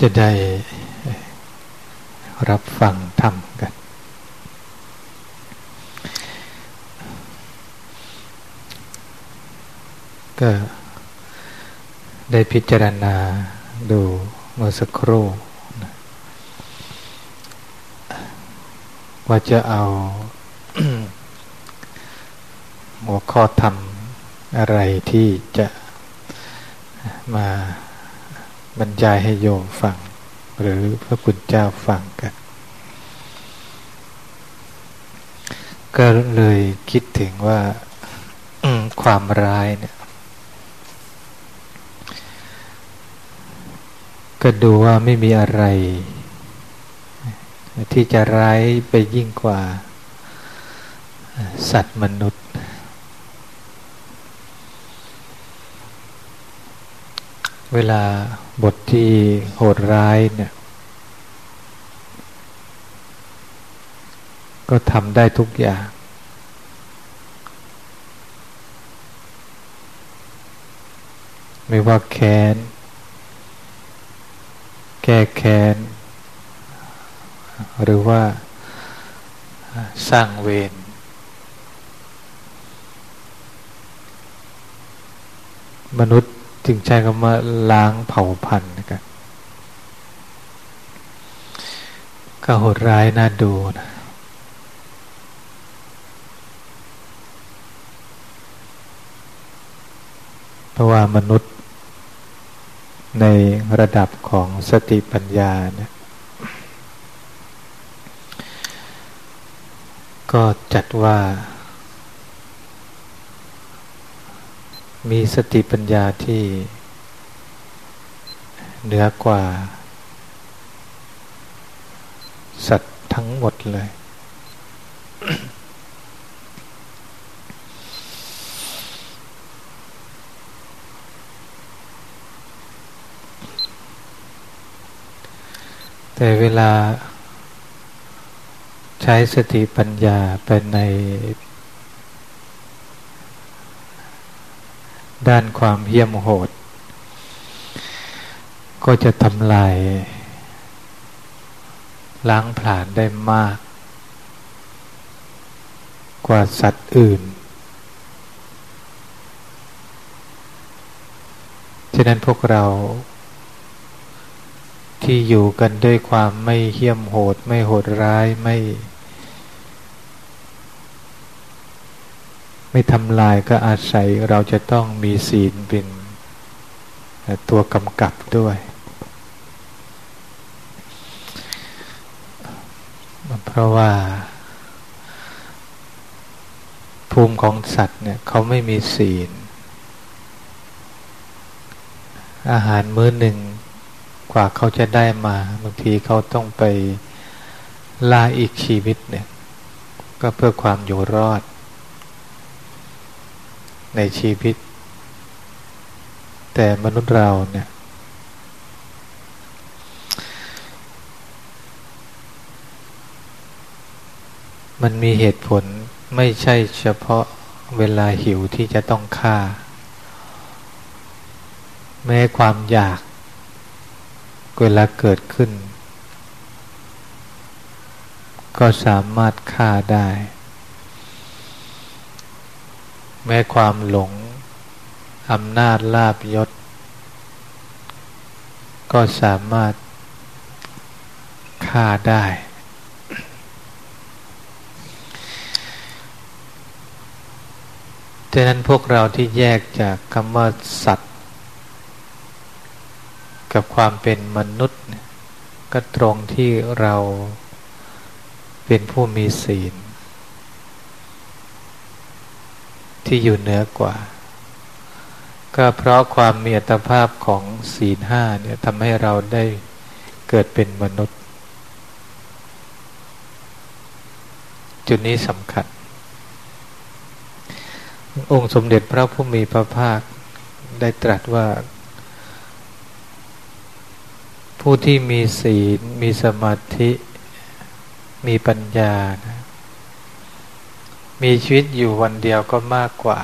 จะได้รับฟังธรรมกัน ก็ได้พิจารณาดูเมื่อสักครู่ว่าจะเอาหัวข้อธรรมอะไรที่จะ มาบรรยายให้โยมฟัง หรือพระคุณเจ้าฟังกัน ก็เลยคิดถึงว่าความร้ายเนี่ย ก็ดูว่าไม่มีอะไร ที่จะร้ายไปยิ่งกว่า สัตว์มนุษย์ เวลาบทที่โหดร้ายเนี่ย ก็ทำได้ทุกอย่าง ไม่ว่าแค้น แก้แค้น หรือว่าสร้างเวรมนุษย์ จึงใช้คำว่าล้างเผ่าพันธุ์นะครับก็โหดร้ายน่าดูนะเพราะว่ามนุษย์ในระดับของสติปัญญาเนี่ยก็จัดว่า มีสติปัญญาที่เหนือกว่า สัตว์ทั้งหมดเลย แต่เวลาใช้สติปัญญาเป็นใน ด้านความเหี้ยมโหด ก็จะทำลาย ล้างผลาญได้มาก กว่าสัตว์อื่น ฉะนั้นพวกเราที่อยู่กันด้วยความไม่เหี้ยมโหด ไม่โหดร้ายไม่ ไม่ทำลายก็อาศัยเราจะต้องมีศีลเป็นตัวกำกับด้วย เพราะว่า ภูมิของสัตว์เนี่ยเขาไม่มีศีล อาหารมื้อหนึ่งกว่าเขาจะได้มาบางทีเขาต้องไปล่าอีกชีวิตเนี่ย ก็เพื่อความอยู่รอด ในชีวิต แต่มนุษย์เราเนี่ย มันมีเหตุผลไม่ใช่เฉพาะเวลาหิวที่จะต้องฆ่า แม้ความอยาก เวลาเกิดขึ้น ก็สามารถฆ่าได้ แม้ความหลงอำนาจลาบยศ ก็สามารถฆ่าได้ ดังนั้นพวกเราที่แยกจากคำว่าสัตว์ กับความเป็นมนุษย์ ก็ตรงที่เราเป็นผู้มีศีล ที่อยู่เหนือกว่า ก็เพราะความมีอัตภาพของศีลห้าเนี่ยทำให้เราได้เกิดเป็นมนุษย์ จุดนี้สำคัญ องค์สมเด็จพระผู้มีพระภาคได้ตรัสว่า ผู้ที่มีศีลมีสมาธิมีปัญญานะ มีชีวิตอยู่วันเดียวก็มากกว่า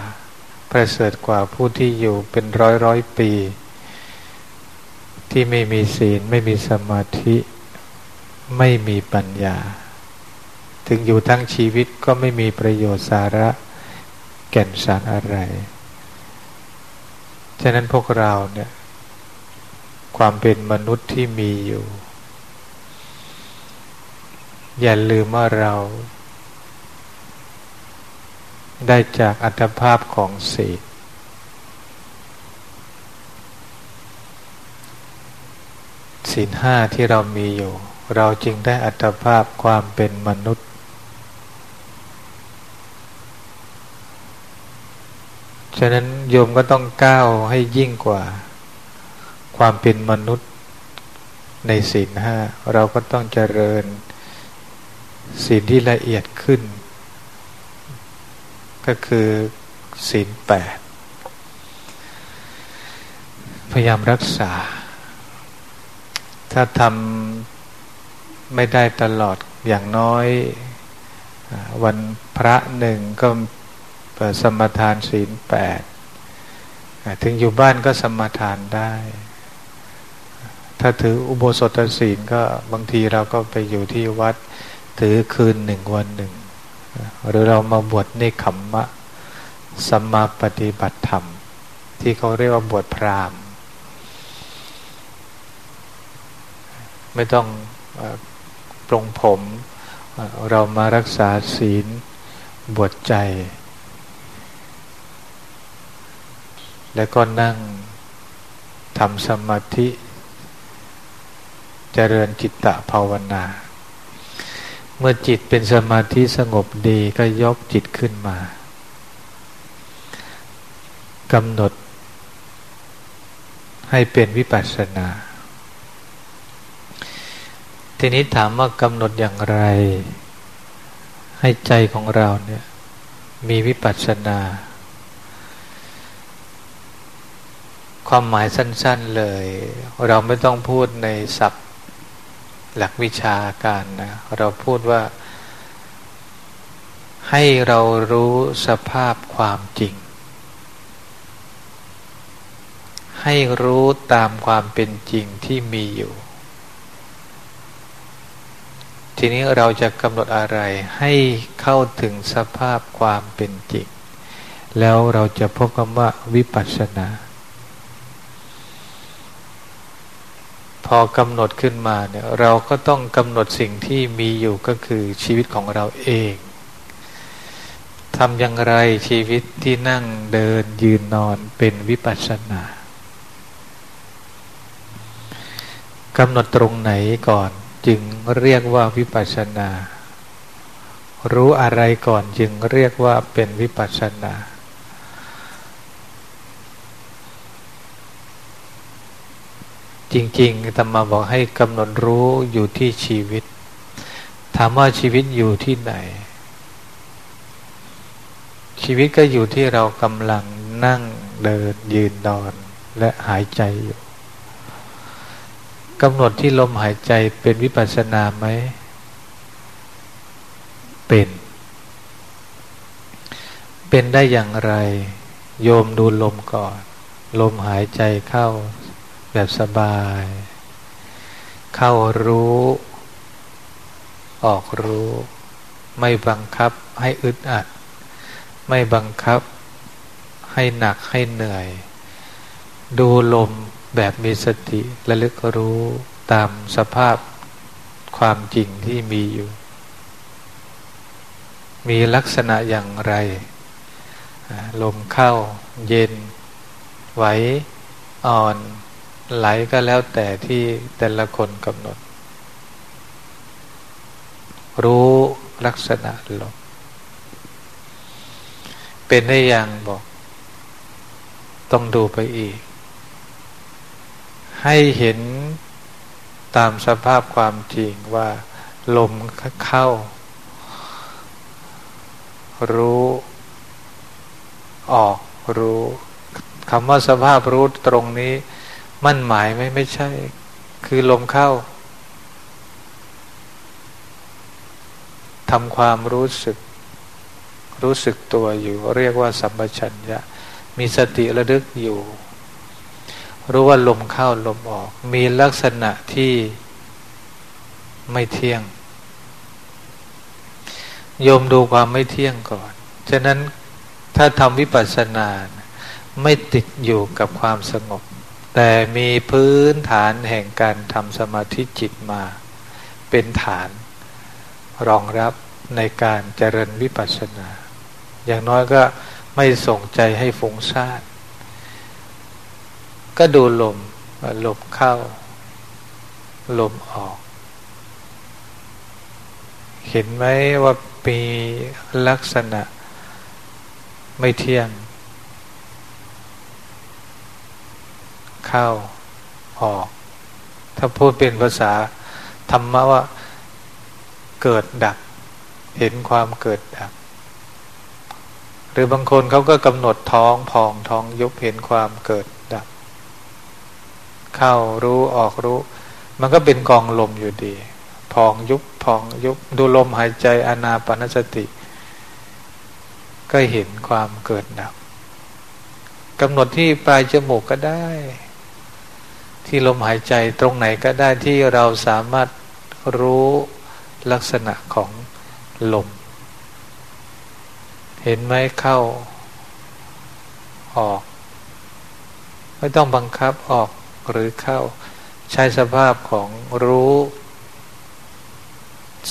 ประเสริฐกว่าผู้ที่อยู่เป็นร้อยร้อยปี ที่ไม่มีศีล ไม่มีสมาธิ ไม่มีปัญญา ถึงอยู่ทั้งชีวิตก็ไม่มีประโยชน์สาระแก่นสารอะไร ฉะนั้นพวกเราเนี่ย ความเป็นมนุษย์ที่มีอยู่ อย่าลืมว่าเรา ได้จากอัตภาพของศีลศีลห้าที่เรามีอยู่ เราจึงได้อัตภาพความเป็นมนุษย์ ฉะนั้นโยมก็ต้องก้าวให้ยิ่งกว่า ความเป็นมนุษย์ในศีลห้าเราก็ต้องเจริญศีลที่ละเอียดขึ้น ก็คือศีลแปดพยายามรักษา ถ้าทำไม่ได้ตลอดอย่างน้อย วันพระหนึ่งก็สมทานศีลแปดถึงอยู่บ้านก็สมทานได้ ถ้าถืออุโบสถศีลก็บางทีเราก็ไปอยู่ที่วัดถือคืนหนึ่งวันหนึ่ง หรือเรามาบวชในขมมะสัมมาปฏิบัติธรรม ที่เขาเรียกว่าบวชพราหมณ์ ไม่ต้องปรงผม เรามารักษาศีลบวชใจ แล้วก็นั่งทำสมาธิเจริญจิตตภาวนา มื่อจิตเป็นสมาธิสงบดีก็ยกจิตขึ้นมากำหนด ให้เป็นวิปัสสนา ทีนี้ถามว่ากำหนดอย่างไร ให้ใจของเราเนี่ย มีวิปัสสนา ความหมายสั้น ๆเลย เราไม่ต้องพูดในศัพท์ หลักวิชาการนะเราพูดว่า ให้เรารู้สภาพความจริง ให้รู้ตามความเป็นจริงที่มีอยู่ ทีนี้เราจะกำหนดอะไรให้เข้าถึงสภาพความเป็นจริง แล้วเราจะพบคำว่าวิปัสสนา พอกำหนดขึ้นมาเนี่ยเราก็ต้องกำหนดสิ่งที่มีอยู่ก็คือชีวิตของเราเองทำอย่างไรชีวิตที่นั่งเดินยืนนอนเป็นวิปัสสนากำหนดตรงไหนก่อน จึงเรียกว่าวิปัสสนา รู้อะไรก่อนจึงเรียกว่าเป็นวิปัสสนา จริงๆธรรมาบอกให้กำหนดรู้อยู่ที่ชีวิต ถามว่าชีวิตอยู่ที่ไหน ชีวิตก็อยู่ที่เรากำลังนั่งเดินยืนนอนและหายใจอยู่กำหนดที่ลมหายใจเป็นวิปัสสนาไหม เป็น เป็นได้อย่างไร โยมดูลมก่อน ลมหายใจเข้า แบบสบาย เข้ารู้ ออกรู้ ไม่บังคับให้อึดอัด ไม่บังคับให้หนักให้เหนื่อย ดูลมแบบมีสติและลึกรู้ตามสภาพความจริงที่มีอยู่ มีลักษณะอย่างไร ลมเข้าเย็น ไหว อ่อน ไหลก็แล้วแต่ที่แต่ละคนกำหนด รู้ลักษณะลมเป็นได้ยังบอก ต้องดูไปอีก ให้เห็นตามสภาพความจริงว่า ลมเข้า รู้ ออกรู้คำว่าสภาพรู้ตรงนี้ มั่นหมายไหมไม่ใช่ คือลมเข้าทำความรู้สึก รู้สึกตัวอยู่ เรียกว่าสัมปชัญญะ มีสติระลึกอยู่ รู้ว่าลมเข้าลมออก มีลักษณะที่ไม่เที่ยง โยมดูความไม่เที่ยงก่อน ฉะนั้นถ้าทำวิปัสสนา ไม่ติดอยู่กับความสงบ แต่มีพื้นฐานแห่งการทำสมาธิจิตมา เป็นฐาน รองรับในการเจริญวิปัสสนา อย่างน้อยก็ไม่ส่งใจให้ฟุ้งซ่านก็ดูลมลมเข้า ลมออก เห็นไหมว่ามีลักษณะไม่เที่ยง เข้าออก ถ้าพูดเป็นภาษาธรรมะว่าเกิดดับ เห็นความเกิดดับ หรือบางคนเขาก็กำหนดท้องพองท้องยุบเห็นความเกิดดับ เข้ารู้ออกรู้ มันก็เป็นกองลมอยู่ดี พองยุบพองยุบดูลมหายใจอนาปนสติ ก็เห็นความเกิดดับกำหนดที่ปลายจมูกก็ได้ ที่ลมหายใจตรงไหนก็ได้ที่เราสามารถรู้ลักษณะของลม เห็นไหมเข้า ออก ไม่ต้องบังคับออกหรือเข้า ใช้สภาพของรู้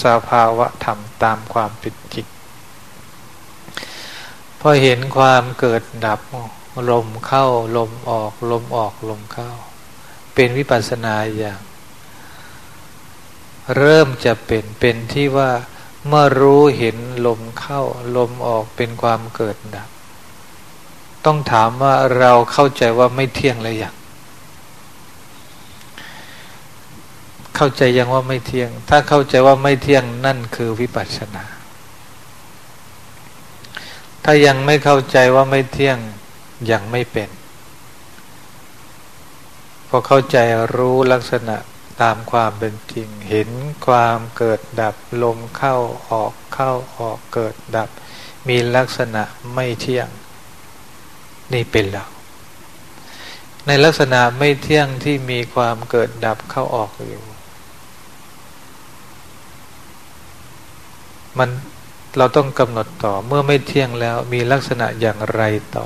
สภาวะธรรมตามความเป็นจริงพอเห็นความเกิดดับลมเข้าลมออกลมออกลมเข้า เป็นวิปัสนาอย่าง เริ่มจะเป็นเป็นที่ว่าเมื่อรู้เห็นลมเข้าลมออกเป็นความเกิดดับ ต้องถามว่าเราเข้าใจว่าไม่เที่ยงเลยอย่างเข้าใจยังว่าไม่เที่ยง ถ้าเข้าใจว่าไม่เที่ยงนั่นคือวิปัสสนา ถ้ายังไม่เข้าใจว่าไม่เที่ยงยังไม่เป็น อเข้าใจรู้ลักษณะตามความเป็นจริง เห็นความเกิดดับลมเข้าออกเข้าออกเกิดดับ มีลักษณะไม่เที่ยง นี่เป็นแล้วในลักษณะไม่เที่ยงที่มีความเกิดดับเข้าออกอยู่ มันเราต้องกำหนดต่อเมื่อไม่เที่ยงแล้วมีลักษณะอย่างไรต่อ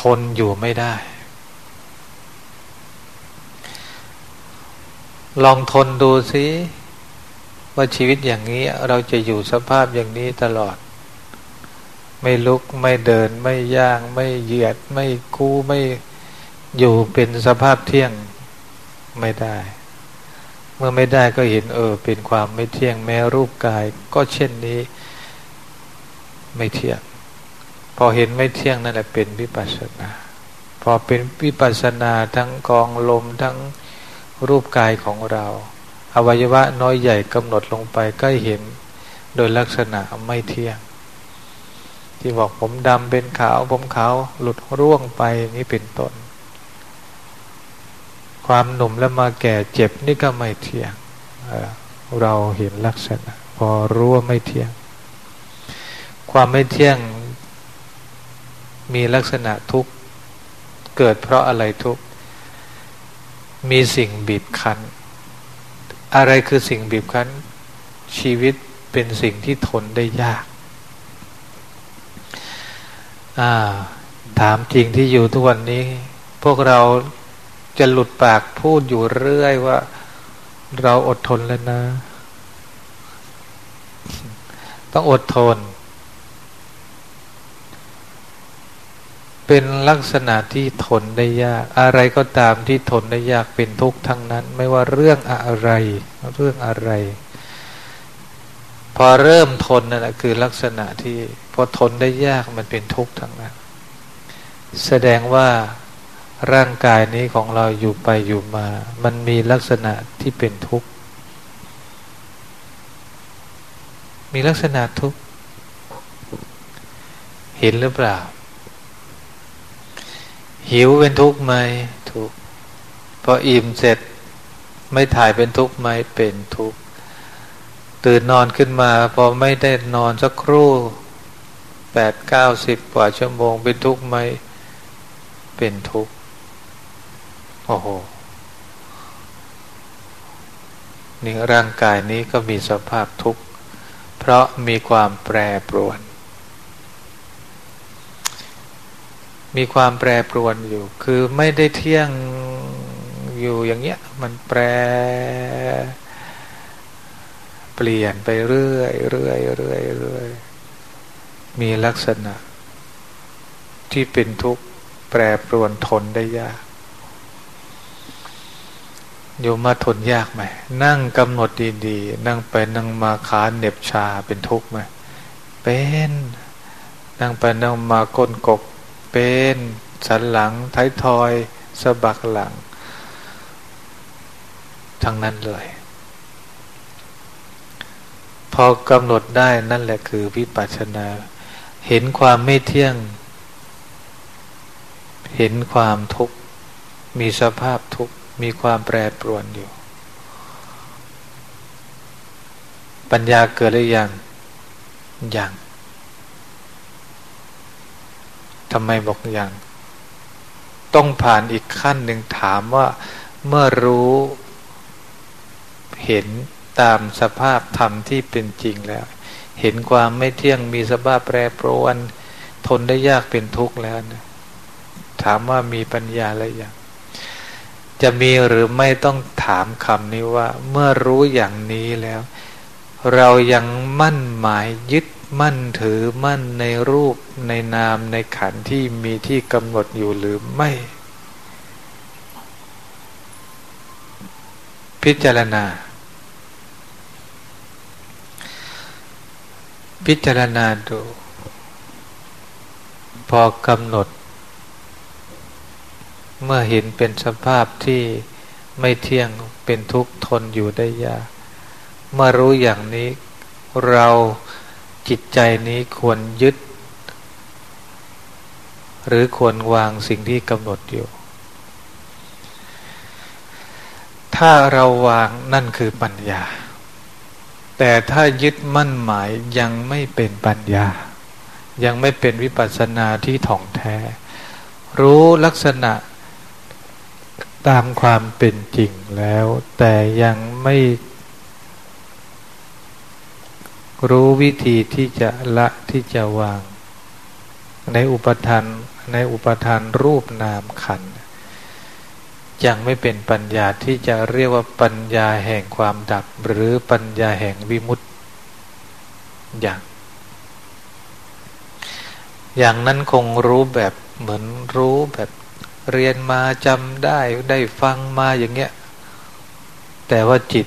ทนอยู่ไม่ได้ ลองทนดูสิว่าชีวิตอย่างนี้เราจะอยู่สภาพอย่างนี้ตลอด ไม่ลุกไม่เดินไม่ย่าง ไม่เหยียด ไม่กู้ไม่อยู่เป็นสภาพเที่ยงไม่ได้ เมื่อไม่ได้ก็เห็นเออ เป็นความไม่เที่ยงแม้รูปกาย ก็เช่นนี้ ไม่เที่ยง พอเห็นไม่เที่ยงนั่นแหละเป็นวิปัสสนา พอเป็นวิปัสสนาทั้งกองลมทั้ง รูปกายของเรา อวัยวะน้อยใหญ่กำหนดลงไปก็เห็นโดยลักษณะไม่เที่ยง ที่บอกผมดำเป็นขาว ผมขาวหลุดร่วงไปนี่เป็นต้น ความหนุ่มแล้วมาแก่เจ็บนี่ก็ไม่เที่ยงเเราเห็นลักษณะ พอรู้ว่าไม่เที่ยง ความไม่เที่ยงมีลักษณะทุกเกิดเพราะอะไรทุก มีสิ่งบีบคั้น อะไรคือสิ่งบีบคั้น ชีวิตเป็นสิ่งที่ทนได้ยาก ถามจริงที่อยู่ทุกวันนี้ พวกเราจะหลุดปากพูดอยู่เรื่อยว่า เราอดทนแล้วนะ ต้องอดทน เป็นลักษณะที่ทนได้ยาก อะไรก็ตามที่ทนได้ยากเป็นทุกข์ทั้งนั้น ไม่ว่าเรื่องอะไร เรื่องอะไร พอเริ่มทนนั่นแหละคือลักษณะที่พอทนได้ยากมันเป็นทุกข์ทั้งนั้น แสดงว่าร่างกายนี้ของเราอยู่ไปอยู่มา มันมีลักษณะที่เป็นทุกข์ มีลักษณะทุกข์ เห็นหรือเปล่า หิวเป็นทุกข์ไหมทุกข์พออิ่มเสร็จไม่ถ่ายเป็นทุกข์ไหมเป็นทุกข์ตื่นนอนขึ้นมาพอไม่ได้นอนสักครู่แปดเก้าสิบกว่าชั่วโมงเป็นทุกข์ไหมเป็นทุกข์โอ้โหนี่ร่างกายนี้ก็มีสภาพทุกข์เพราะมีความแปรปรวน มีความแปรปรวนอยู่ คือไม่ได้เที่ยงอยู่อย่างเงี้ย มันแปร เปลี่ยนไปเรื่อยเรื่อยเรื่อยเรื่อยมีลักษณะ ที่เป็นทุกข์แปรปรวนทนได้ยากโยมมาทนยากไหม นั่งกำหนดดีๆ นั่งไปนั่งมาขาเหน็บชาเป็นทุกข์ไหมเป็น นั่งไปนั่งมาก้นกก เป็น สันหลัง ท้ายทอยสะบักหลัง ทั้งนั้นเลย พอกำหนดได้นั่นแหละคือวิปัสสนา เห็นความไม่เที่ยง เห็นความทุกข์ มีสภาพทุกข์ มีความแปรปรวนอยู่ ปัญญาเกิดหรือยังยัง ทำไมบอกอยังต้องผ่านอีกขั้นหนึ่งถามว่า เมื่อรู้เห็นตามสภาพธรรมที่เป็นจริงแล้ว เห็นความไม่เที่ยงมีสภาพแปรปรวน ทนได้ยากเป็นทุกข์แล้วนะถามว่ามีปัญญาอะไรอย่าง จะมีหรือไม่ต้องถามคำนี้ว่า เมื่อรู้อย่างนี้แล้ว เรายังมั่นหมายยึด มั่นถือมั่นในรูปในนามในขันที่มีที่กำหนดอยู่หรือไม่ พิจารณา พิจารณาดู พอกำหนด เมื่อเห็นเป็นสภาพที่ไม่เที่ยงเป็นทุกข์ทนอยู่ได้ยากเมื่อรู้อย่างนี้เรา จิตใจนี้ควรยึด หรือควรวางสิ่งที่กำหนดอยู่ ถ้าเราวางนั่นคือปัญญา แต่ถ้ายึดมั่นหมายยังไม่เป็นปัญญา ยังไม่เป็นวิปัสสนาที่ถ่องแท้ รู้ลักษณะตามความเป็นจริงแล้ว แต่ยังไม่ รู้วิธีที่จะละที่จะวาง ในอุปทานในอุปทานรูปนามขันยังไม่เป็นปัญญาที่จะเรียกว่าปัญญาแห่งความดับ หรือปัญญาแห่งวิมุตติอย่าง อย่างนั้นคงรู้แบบเหมือนรู้แบบเรียนมาจำได้ได้ฟังมาอย่างเงี้ย แต่ว่าจิต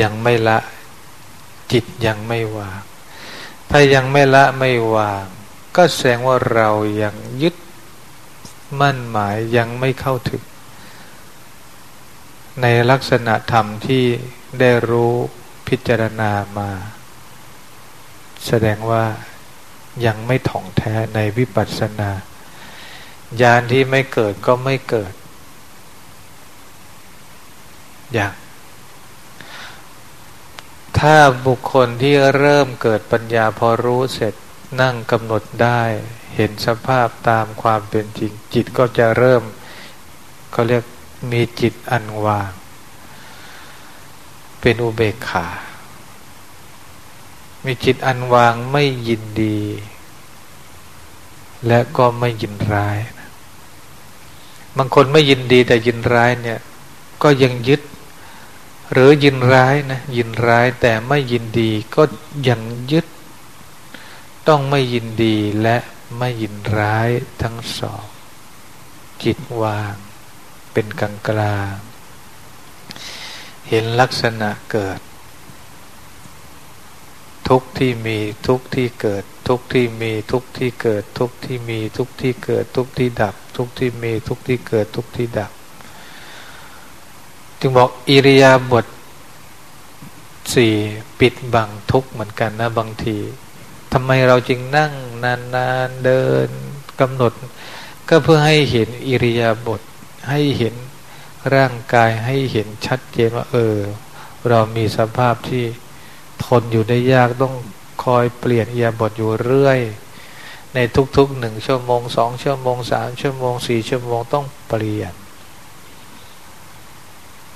ยังไม่ละ จิตยังไม่วาง ถ้ายังไม่ละไม่วาง ก็แสดงว่าเรายังยึดมั่นหมายยังไม่เข้าถึง ในลักษณะธรรมที่ได้รู้พิจารณามา แสดงว่ายังไม่ถ่องแท้ในวิปัสสนาญาณที่ไม่เกิดก็ไม่เกิด อย่าง ถ้าบุคคลที่เริ่มเกิดปัญญาพอรู้เสร็จนั่งกำหนดได้ เห็นสภาพตามความเป็นจริง จิตก็จะเริ่มเขาเรียกมีจิตอันวาง เป็นอุเบกขา มีจิตอันวางไม่ยินดี และก็ไม่ยินร้าย บางคนไม่ยินดีแต่ยินร้ายเนี่ย ก็ยังยึด หรือยินร้ายนะยินร้ายแต่ไม่ยินดีก็ยังยึด ต้องไม่ยินดีและไม่ยินร้ายทั้งสอง จิตวาง เป็นกลางกลางเห็นลักษณะเกิด ทุกที่มีทุกที่เกิด ทุกที่มีทุกที่เกิด ทุกที่มีทุกที่เกิด ทุกที่ดับ ทุกที่มีทุกที่เกิดทุกที่ดับ จึงบอกอิริยาบถสี่ปิดบังทุกเหมือนกันนะบางทีทำไมเราจึงนั่งนานๆเดินกำหนด ก็เพื่อให้เห็นอิริยาบถให้เห็นร่างกายให้เห็นชัดเจนว่า เออ เรามีสภาพที่ทนอยู่ได้ยากต้องคอยเปลี่ยนเอียาบทอยู่เรื่อย ในทุกๆหนึ่งชั่วโมงสองชั่วโมงสามชั่วโมงสี่ชั่วโมงต้องเปลี่ยน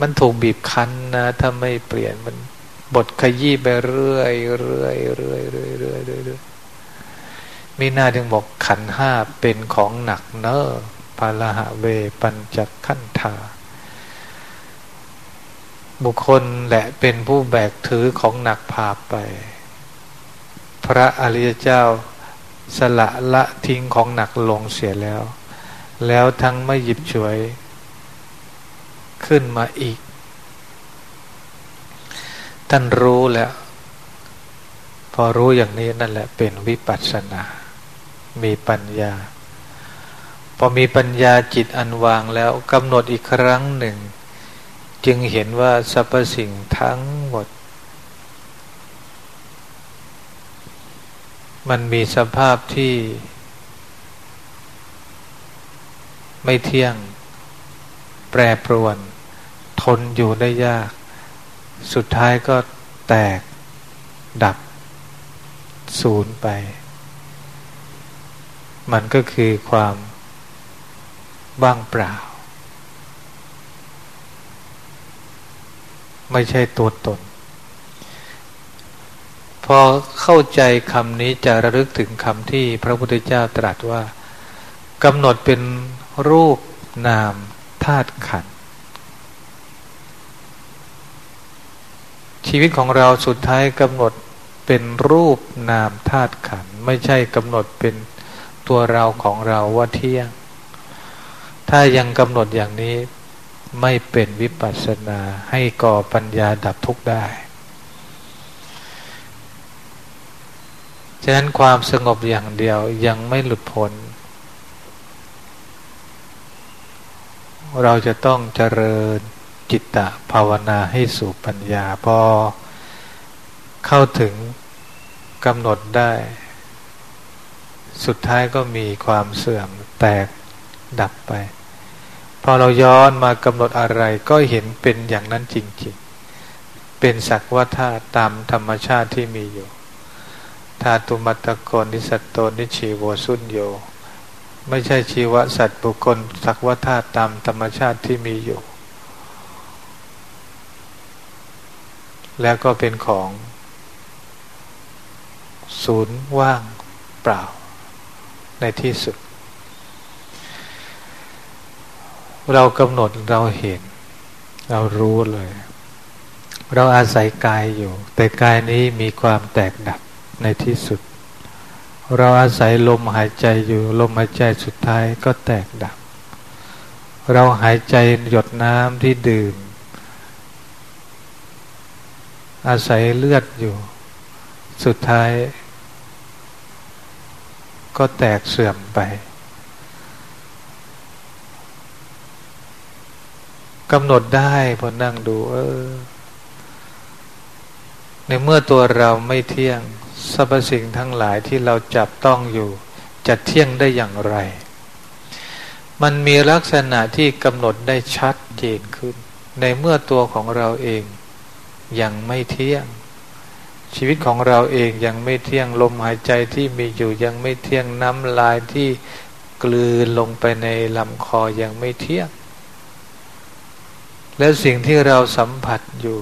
มันถูกบีบคั้นนะถ้าไม่เปลี่ยนมันบทขยี้ไปเรื่อยเรื่อยเรื่อยเรื่อยเรื่อยเรื่อยมีหน้าถึงบอกขันห้าเป็นของหนักเนอพาลหะเวปัญจขันธาบุคคลแหละเป็นผู้แบกถือของหนักพาไป พระอริยเจ้าสละละทิ้งของหนักลงเสียแล้ว แล้วทั้งไม่หยิบฉวย ขึ้นมาอีก ท่านรู้แล้ว พอรู้อย่างนี้นั่นแหละเป็นวิปัสสนา มีปัญญา พอมีปัญญาจิตอันวางแล้วกำหนดอีกครั้งหนึ่ง จึงเห็นว่าสรรพสิ่งทั้งหมด มันมีสภาพที่ไม่เที่ยง แปรปรวน ทนอยู่ได้ยาก สุดท้ายก็แตกดับสูญไป มันก็คือความว่างเปล่า ไม่ใช่ตัวตน พอเข้าใจคำนี้จะระลึกถึงคำที่พระพุทธเจ้าตรัสว่ากำหนดเป็นรูปนามธาตุขัน ชีวิตของเราสุดท้ายกำหนดเป็นรูปนามธาตุขันไม่ใช่กำหนดเป็นตัวเราของเราว่าเที่ยง ถ้ายังกำหนดอย่างนี้ไม่เป็นวิปัสสนาให้ก่อปัญญาดับทุกข์ได้ฉะนั้นความสงบอย่างเดียวยังไม่หลุดพ้น เราจะต้องเจริญ จิตตภาวนาให้สู่ปัญญาพอเข้าถึงกำหนดได้ สุดท้ายก็มีความเสื่อมแตกดับไป พอเราย้อนมากำหนดอะไรก็เห็นเป็นอย่างนั้นจริง ๆ เป็นสักวัฏาตามธรรมชาติที่มีอยู่ธาตุมัตตโกนิสัตโตนิชีโวสุญโย ไม่ใช่ชีวสัตว์บุคคลสักวัฏาตามธรรมชาติที่มีอยู่ แล้วก็เป็นของ ศูนย์ว่างเปล่า ในที่สุด เรากำหนดเราเห็น เรารู้เลย เราอาศัยกายอยู่ แต่กายนี้มีความแตกดับในที่สุด เราอาศัยลมหายใจอยู่ ลมหายใจสุดท้ายก็แตกดับ เราหายใจหยดน้ำที่ดื่ม อาศัยเลือดอยู่ สุดท้าย ก็แตกเสื่อมไปกำหนดได้พอนั่งดู เออ ในเมื่อตัวเราไม่เที่ยงสรรพสิ่งทั้งหลายที่เราจับต้องอยู่ จะเที่ยงได้อย่างไร มันมีลักษณะที่กำหนดได้ชัดเจนขึ้น ในเมื่อตัวของเราเอง ยังไม่เที่ยง ชีวิตของเราเองยังไม่เที่ยงลมหายใจที่มีอยู่ยังไม่เที่ยงน้ำลายที่กลืนลงไปในลำคอยังไม่เที่ยง แล้วสิ่งที่เราสัมผัสอยู่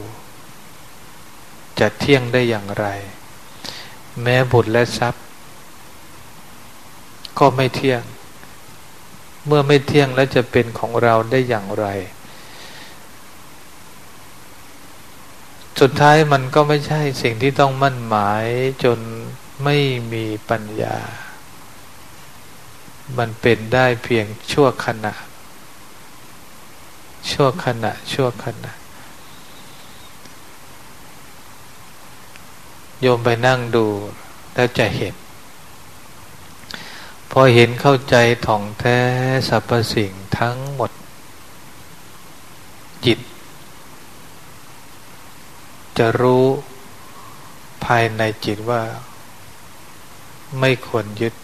จะเที่ยงได้อย่างไร แม้บุตรและทรัพย์ ก็ไม่เที่ยง เมื่อไม่เที่ยงแล้วจะเป็นของเราได้อย่างไร สุดท้ายมันก็ไม่ใช่สิ่งที่ต้องมั่นหมายจนไม่มีปัญญา มันเป็นได้เพียงชั่วขณะ ชั่วขณะ ชั่วขณะ โยมไปนั่งดูแล้วจะเห็น พอเห็นเข้าใจถ่องแท้สรรพสิ่งทั้งหมด จิต จะรู้ภายในจิตว่า ไม่ควรยึด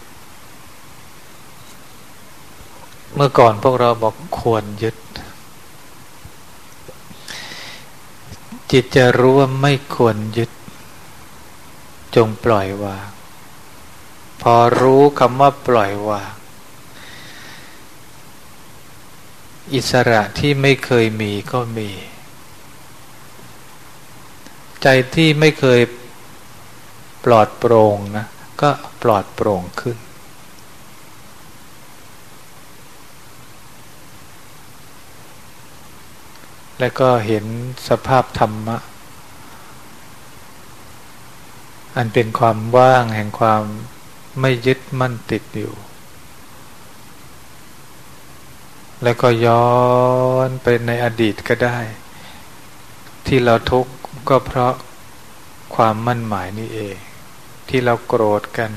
เมื่อก่อนพวกเราบอกควรยึด จิตจะรู้ว่าไม่ควรยึด จงปล่อยวางพอรู้คำว่าปล่อยวางอิสระที่ไม่เคยมีก็มี ใจที่ไม่เคยปลอดโปร่งนะก็ปลอดโปร่งขึ้น และก็เห็นสภาพธรรมะ อันเป็นความว่างแห่งความไม่ยึดมั่นติดอยู่ แล้วก็ย้อนไปในอดีตก็ได้ ที่เราทุกข์ ก็เพราะความมั่นหมายนี่เอง ที่เราโกรธกัน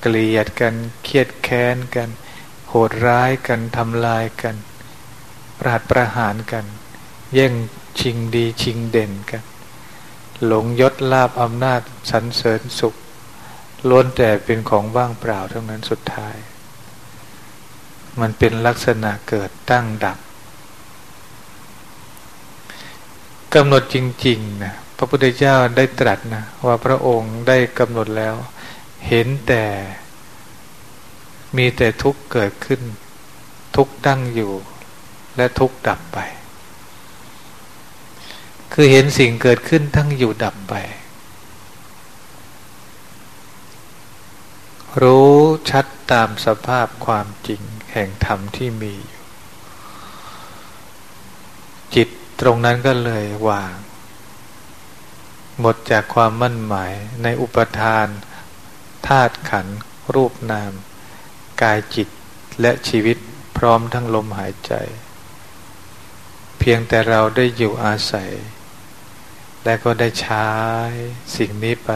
เกลียดกันเครียดแค้นกัน โหดร้ายกันทำลายกัน ปราดประหารกัน แย่งชิงดีชิงเด่นกัน หลงยศลาบอำนาจสรรเสริญสุขล้วนแต่เป็นของว่างเปล่าทั้งนั้นสุดท้าย มันเป็นลักษณะเกิดตั้งดับ กำหนดจริงๆนะพระพุทธเจ้าได้ตรัสนะว่าพระองค์ได้กำหนดแล้ว เห็นแต่มีแต่ทุกข์เกิดขึ้น ทุกข์ตั้งอยู่ และทุกข์ดับไป คือเห็นสิ่งเกิดขึ้นทั้งอยู่ดับไป รู้ชัดตามสภาพความจริงแห่งธรรมที่มีอยู่ จิต ตรงนั้นก็เลยวาง หมดจากความมั่นหมายในอุปทานธาตุขันรูปนาม กายจิตและชีวิตพร้อมทั้งลมหายใจ เพียงแต่เราได้อยู่อาศัย และก็ได้ใช้สิ่งนี้ไป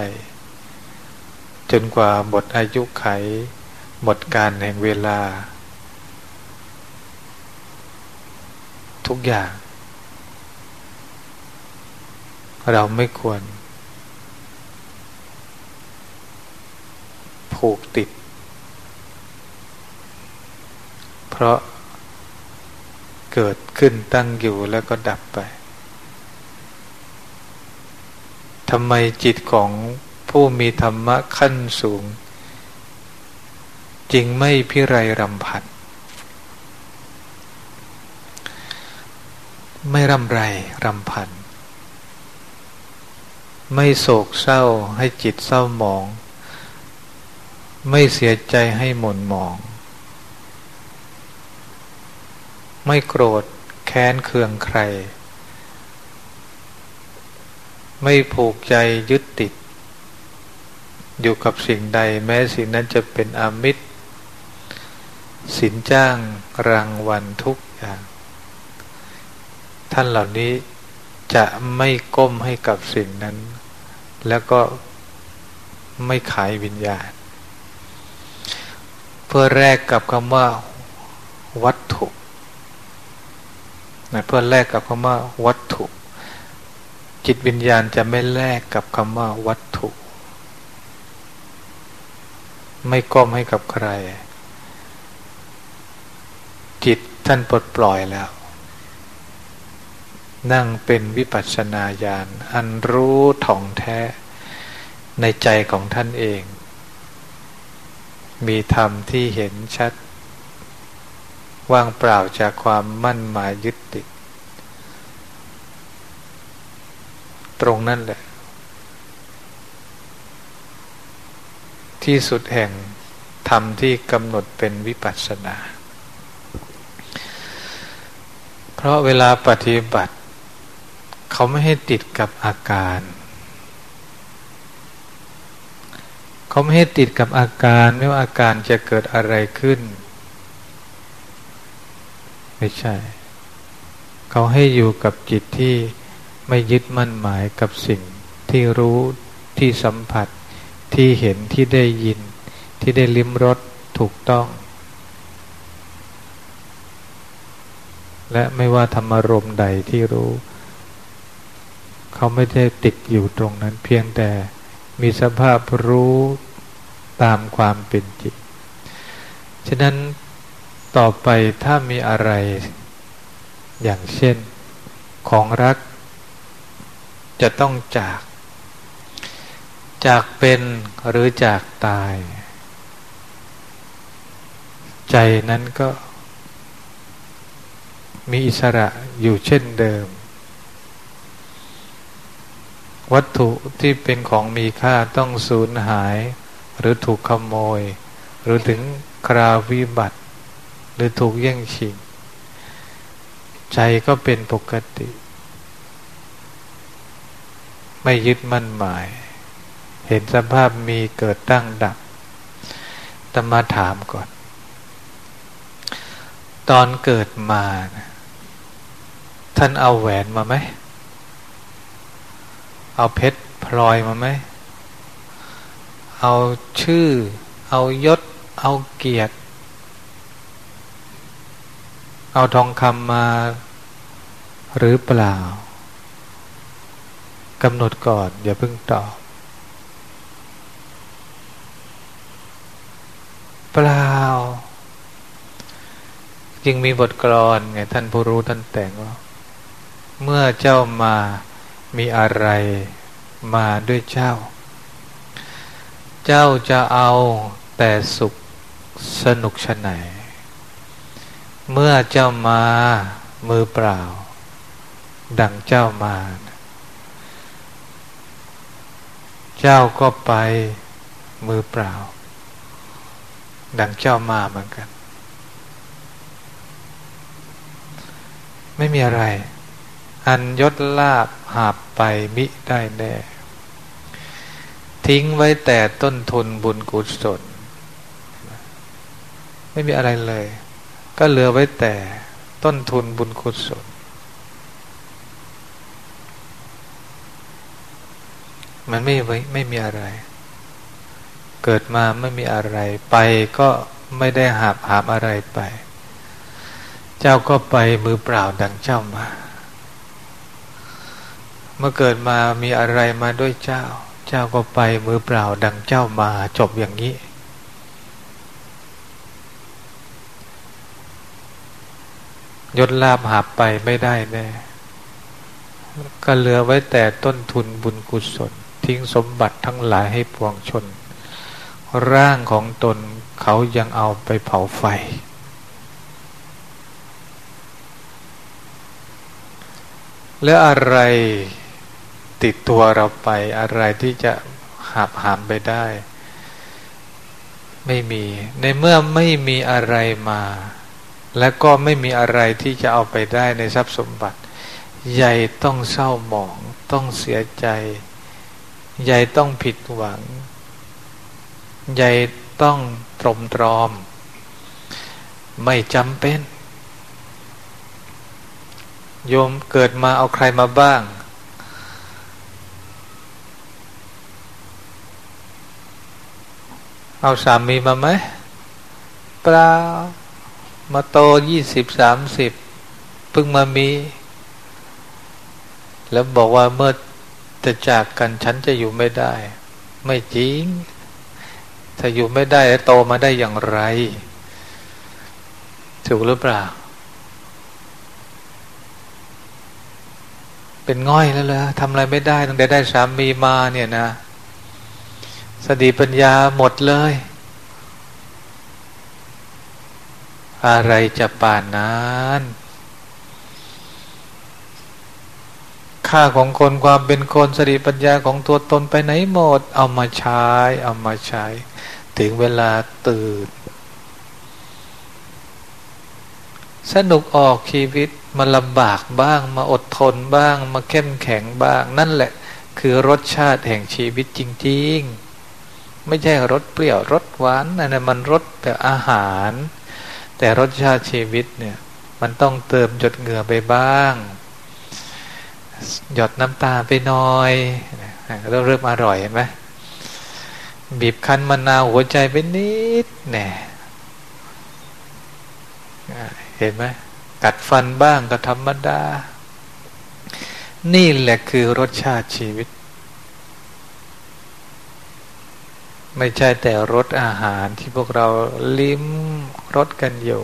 จนกว่าหมดอายุไข หมดการแห่งเวลา ทุกอย่าง เราไม่ควร ผูกติด เพราะเกิดขึ้นตั้งอยู่แล้วก็ดับไปทำไมจิตของผู้มีธรรมะขั้นสูงจริงไม่พิไรรำพันไม่รำไรรำพัน ไม่โศกเศร้าให้จิตเศร้าหมอง ไม่เสียใจให้หม่นหมอง ไม่โกรธแค้นเคืองใคร ไม่ผูกใจยึดติด อยู่กับสิ่งใดแม้สิ่งนั้นจะเป็นอมิตร สินจ้างรางวัลทุกอย่าง ท่านเหล่านี้จะไม่ก้มให้กับสิ่งนั้น แล้วก็ไม่ขายวิญญาณ เพื่อแลกกับคำว่าวัตถุนะเพื่อแลกกับคำว่าวัตถุ จิตวิญญาณจะไม่แลกกับคำว่าวัตถุ ไม่ก้มให้กับใคร จิตท่านปลดปล่อยแล้ว นั่งเป็นวิปัสสนาญาณอันรู้ถ่องแท้ในใจของท่านเอง มีธรรมที่เห็นชัด ว่างเปล่าจากความมั่นหมายยึดติด ตรงนั่นแหละ ที่สุดแห่งธรรมที่กำหนดเป็นวิปัสสนา เพราะเวลาปฏิบัติ เขาไม่ให้ติดกับอาการ เขาไม่ให้ติดกับอาการไม่ว่าอาการจะเกิดอะไรขึ้น ไม่ใช่ เขาให้อยู่กับจิตที่ไม่ยึดมั่นหมายกับสิ่งที่รู้ที่สัมผัสที่เห็นที่ได้ยิน ที่ได้ลิ้มรสถูกต้อง และไม่ว่าธรรมารมใดที่รู้ เขาไม่ได้ติดอยู่ตรงนั้นเพียงแต่มีสภาพรู้ตามความเป็นจริง ฉะนั้นต่อไปถ้ามีอะไรอย่างเช่นของรักจะต้องจาก จากเป็นหรือจากตาย ใจนั้นก็มีอิสระอยู่เช่นเดิม วัตถุที่เป็นของมีค่าต้องสูญหาย หรือถูกขโมย หรือถึงคราวิบัติ หรือถูกแย่งชิง ใจก็เป็นปกติ ไม่ยึดมั่นหมาย เห็นสภาพมีเกิดตั้งดับแต่มาถามก่อน ตอนเกิดมา ท่านเอาแหวนมาไหม เอาเพชรพลอยมาไหม เอาชื่อ เอายศ เอาเกียรติ เอาทองคำมาหรือเปล่ากำหนดก่อนอย่าเพิ่งตอบ เปล่า จึงมีบทกลอนไงท่านผู้รู้ท่านแต่งว่า เมื่อเจ้ามา มีอะไรมาด้วยเจ้า เจ้าจะเอาแต่สุขสนุกชนไหน เมื่อเจ้ามามือเปล่า ดังเจ้ามา เจ้าก็ไปมือเปล่า ดังเจ้ามาเหมือนกัน ไม่มีอะไร อันยศลาบหาบไปมิได้แน่ ทิ้งไว้แต่ต้นทุนบุญกุศล ไม่มีอะไรเลย ก็เหลือไว้แต่ต้นทุนบุญกุศล มันไม่ไว้ไม่มีอะไร เกิดมาไม่มีอะไร ไปก็ไม่ได้หาบหามอะไรไป เจ้าก็ไปมือเปล่าดังเจ้ามา เมื่อเกิดมามีอะไรมาด้วยเจ้า เจ้าก็ไปมือเปล่าดังเจ้ามาจบอย่างนี้ ยศลาบหาไปไม่ได้แน่ก็เหลือไว้แต่ต้นทุนบุญกุศล ทิ้งสมบัติทั้งหลายให้ปวงชน ร่างของตนเขายังเอาไปเผาไฟ แล้วอะไร ติดตัวเราไปอะไรที่จะหาบหามไปได้ ไม่มี ในเมื่อไม่มีอะไรมา และก็ไม่มีอะไรที่จะเอาไปได้ในทรัพย์สมบัติ ใหญ่ต้องเศร้าหมอง ต้องเสียใจ ใหญ่ต้องผิดหวัง ใหญ่ต้องตรมตรอม ไม่จำเป็น โยมเกิดมาเอาใครมาบ้าง เอาสามีมาไหมเปล่ามาโตยี่สิบสามสิบเพิ่งมามี แล้วบอกว่าเมื่อจะจากกันฉันจะอยู่ไม่ได้ ไม่จริง ถ้าอยู่ไม่ได้โตมาได้อย่างไร ถูกหรือเปล่า เป็นง่อยแล้วเหรอทำอะไรไม่ได้ตั้งแต่ได้สามีมาเนี่ยนะ สติปัญญาหมดเลย อะไรจะป่านนั้นค่าของคนความเป็นคนสติปัญญาของตัวตนไปไหนหมด เอามาใช้ เอามาใช้ ถึงเวลาตื่น สนุกออกชีวิตมาลำบากบ้าง มาอดทนบ้าง มาเข้มแข็งบ้าง นั่นแหละ คือรสชาติแห่งชีวิตจริง ๆ ไม่ใช่รสเปรี้ยวรสหวานนั่นมันรสแต่อาหาร แต่รสชาติชีวิตเนี่ย มันต้องเติมหยดเหงื่อไปบ้าง หยดน้ำตาไปน่อยเริ่มเริ่มอร่อยเห็นไหมบีบคั้นมะนาวหัวใจไปนิดแน่เห็นไหมกัดฟันบ้างก็ธรรมดา นี่แหละคือรสชาติชีวิต ไม่ใช่แต่รสอาหารที่พวกเราลิ้มรสกันอยู่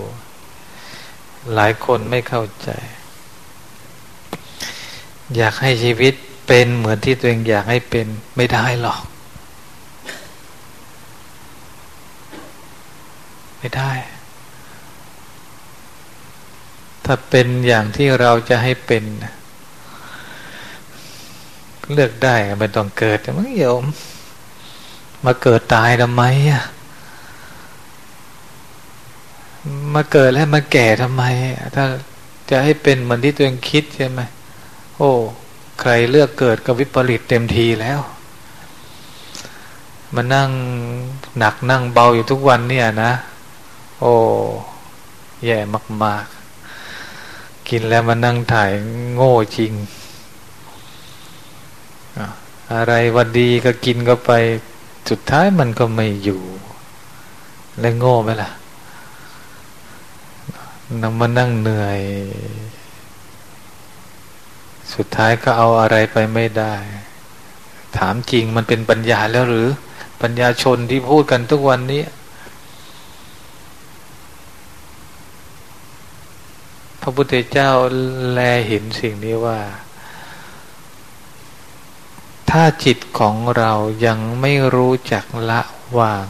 หลายคนไม่เข้าใจ อยากให้ชีวิตเป็นเหมือนที่ตัวเองอยากให้เป็นไม่ได้หรอก ไม่ได้ ถ้าเป็นอย่างที่เราจะให้เป็นเลือกได้ไม่ต้องเกิดแต่มั้งโยม มาเกิดตายทำไมอะมาเกิดแล้วมาแก่ทำไม ถ้าจะให้เป็นเหมือนที่ตัวเองคิดใช่ไหมโอ้ ใครเลือกเกิดกับวิปริตเต็มทีแล้วมานั่งหนักนั่งเบาอยู่ทุกวันเนี่ยนะ โอ้แย่มาก ๆ กินแล้วมานั่งถ่ายโง่จริง อะไรวันดีก็กินก็ไป สุดท้ายมันก็ไม่อยู่แล้วโง่ไหมล่ะนั่งมานั่งเหนื่อย สุดท้ายก็เอาอะไรไปไม่ได้ ถามจริงมันเป็นปัญญาแล้วหรือ ปัญญาชนที่พูดกันทุกวันนี้ พระพุทธเจ้าแลเห็นสิ่งนี้ว่า ถ้าจิตของเรายังไม่รู้จักละวาง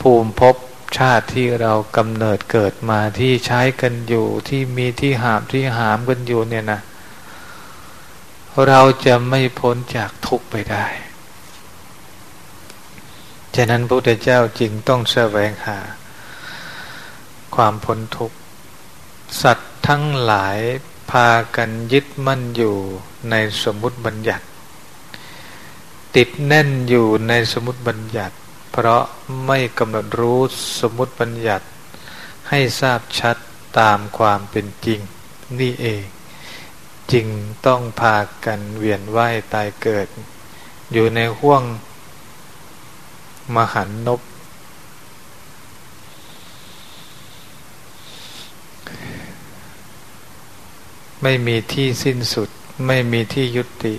ภูมิภพชาติที่เรากำเนิดเกิดมาที่ใช้กันอยู่ที่มีที่หามที่หามกันอยู่เนี่ยนะ เราจะไม่พ้นจากทุกข์ไปได้ฉะนั้นพระพุทธเจ้าจึงต้องแสวงหา ความพ้นทุกข์ สัตว์ทั้งหลายพากันยึดมั่นอยู่ในสมมุติบัญญัติ ติดแน่นอยู่ในสมมติบัญญัติ เพราะไม่กำหนดรู้สมมติบัญญัติ ให้ทราบชัดตามความเป็นจริงนี่เอง จึงต้องพากันเวียนว่ายตายเกิด อยู่ในห่วงมหันนบไม่มีที่สิ้นสุด ไม่มีที่ยุติ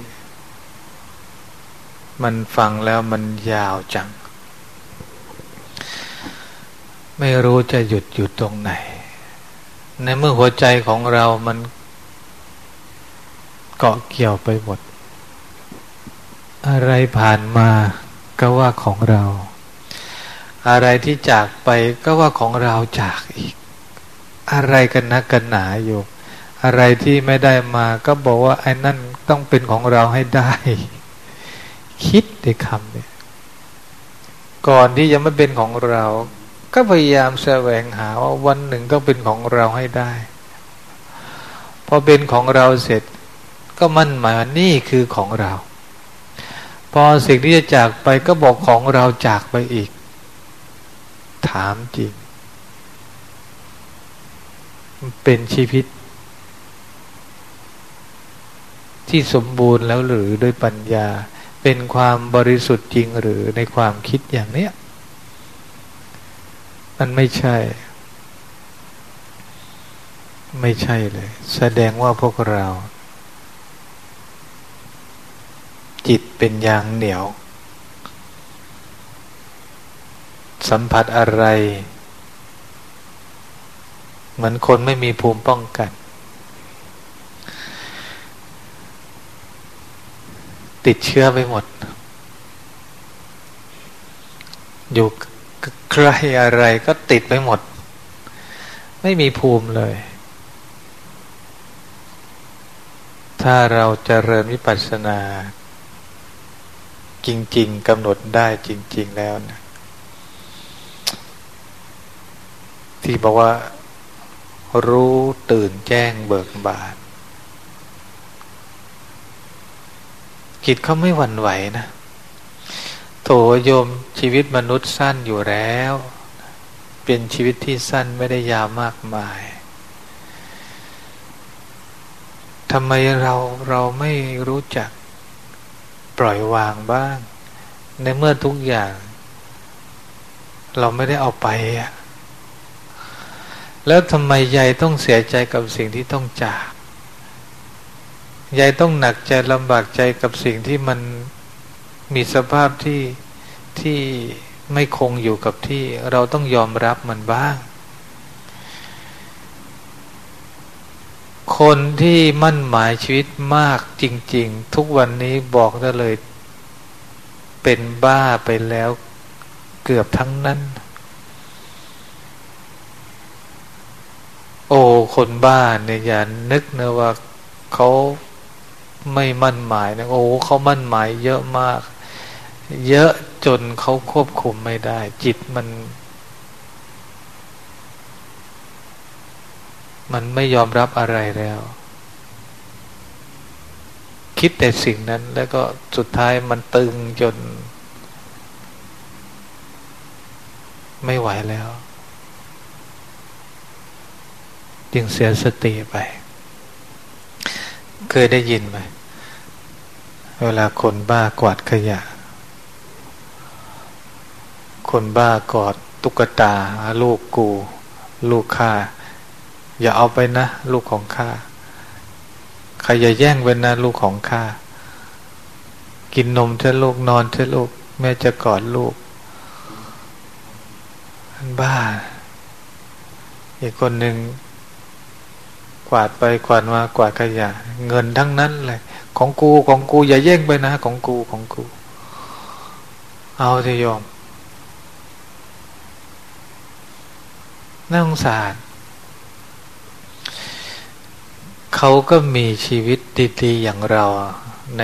มันฟังแล้วมันยาวจัง ไม่รู้จะหยุดอยู่ตรงไหน ในเมื่อหัวใจของเรามันเกาะเกี่ยวไปหมด อะไรผ่านมาก็ว่าของเรา อะไรที่จากไปก็ว่าของเราจากอีก อะไรกันนักกันหนาอยู่ อะไรที่ไม่ได้มาก็บอกว่าไอ้นั่นต้องเป็นของเราให้ได้ คิดในคำเนี่ยก่อนที่จะไม่เป็นของเรา ก็พยายามแสวงหาว่าวันหนึ่งต้องเป็นของเราให้ได้ พอเป็นของเราเสร็จ ก็มั่นหมายว่านี่คือของเรา พอสิ่งที่จะจากไปก็บอกของเราจากไปอีก ถามจริง เป็นชีวิต ที่สมบูรณ์แล้วหรือด้วยปัญญา เป็นความบริสุทธิ์จริงหรือในความคิดอย่างเนี้ย มันไม่ใช่ ไม่ใช่เลย แสดงว่าพวกเรา จิตเป็นยางเหนียว สัมผัสอะไร เหมือนคนไม่มีภูมิป้องกัน ติดเชื้อไปหมด อยู่ใครอะไรก็ติดไปหมด ไม่มีภูมิเลย ถ้าเราจเจริญวิปัสสนา จริง ๆกำหนดได้จริง ๆ แล้วนะที่บอกว่ารู้ตื่นแจ้งเบิกบาน จิตเขาไม่หวั่นไหวนะโถโยมชีวิตมนุษย์สั้นอยู่แล้ว เป็นชีวิตที่สั้นไม่ได้ยาวมากมายทำไมเราเราไม่รู้จักปล่อยวางบ้าง ในเมื่อทุกอย่าง เราไม่ได้เอาไปแล้วทำไมยายต้องเสียใจกับสิ่งที่ต้องจาก ยายต้องหนักใจลำบากใจกับสิ่งที่มันมีสภาพที่ที่ไม่คงอยู่กับที่เราต้องยอมรับมันบ้าง คนที่มั่นหมายชีวิตมากจริง ๆ ทุกวันนี้บอกได้เลย เป็นบ้าไปแล้วเกือบทั้งนั้น โอ้ คนบ้าเนี่ยอย่านึกนะว่าเขา ไม่มั่นหมายนะโอ้เขามั่นหมายเยอะมาก เยอะจนเขาควบคุมไม่ได้ จิตมัน มันไม่ยอมรับอะไรแล้ว คิดแต่สิ่งนั้น แล้วก็สุดท้ายมันตึงจน ไม่ไหวแล้ว จึงเสียสติไป เคยได้ยินไหมเวลาคนบ้ากวาดขยะ คนบ้ากอดตุ๊กตา ลูกกู ลูกข้าอย่าเอาไปนะ ลูกของข้าใครอย่าแย่งไปนะลูกของข้ากินนมเถอะลูกนอนเถอะลูก แม่จะกอดลูกบ้า อีกคนหนึ่ง วาดไปกวาดมากวาดขยะ เงินทั้งนั้นเลยของกูของกู อย่าแย่งไปนะ ของกูของกู เอาเถอะยอมน่าสงสารเขาก็มีชีวิตดีๆอย่างเราใน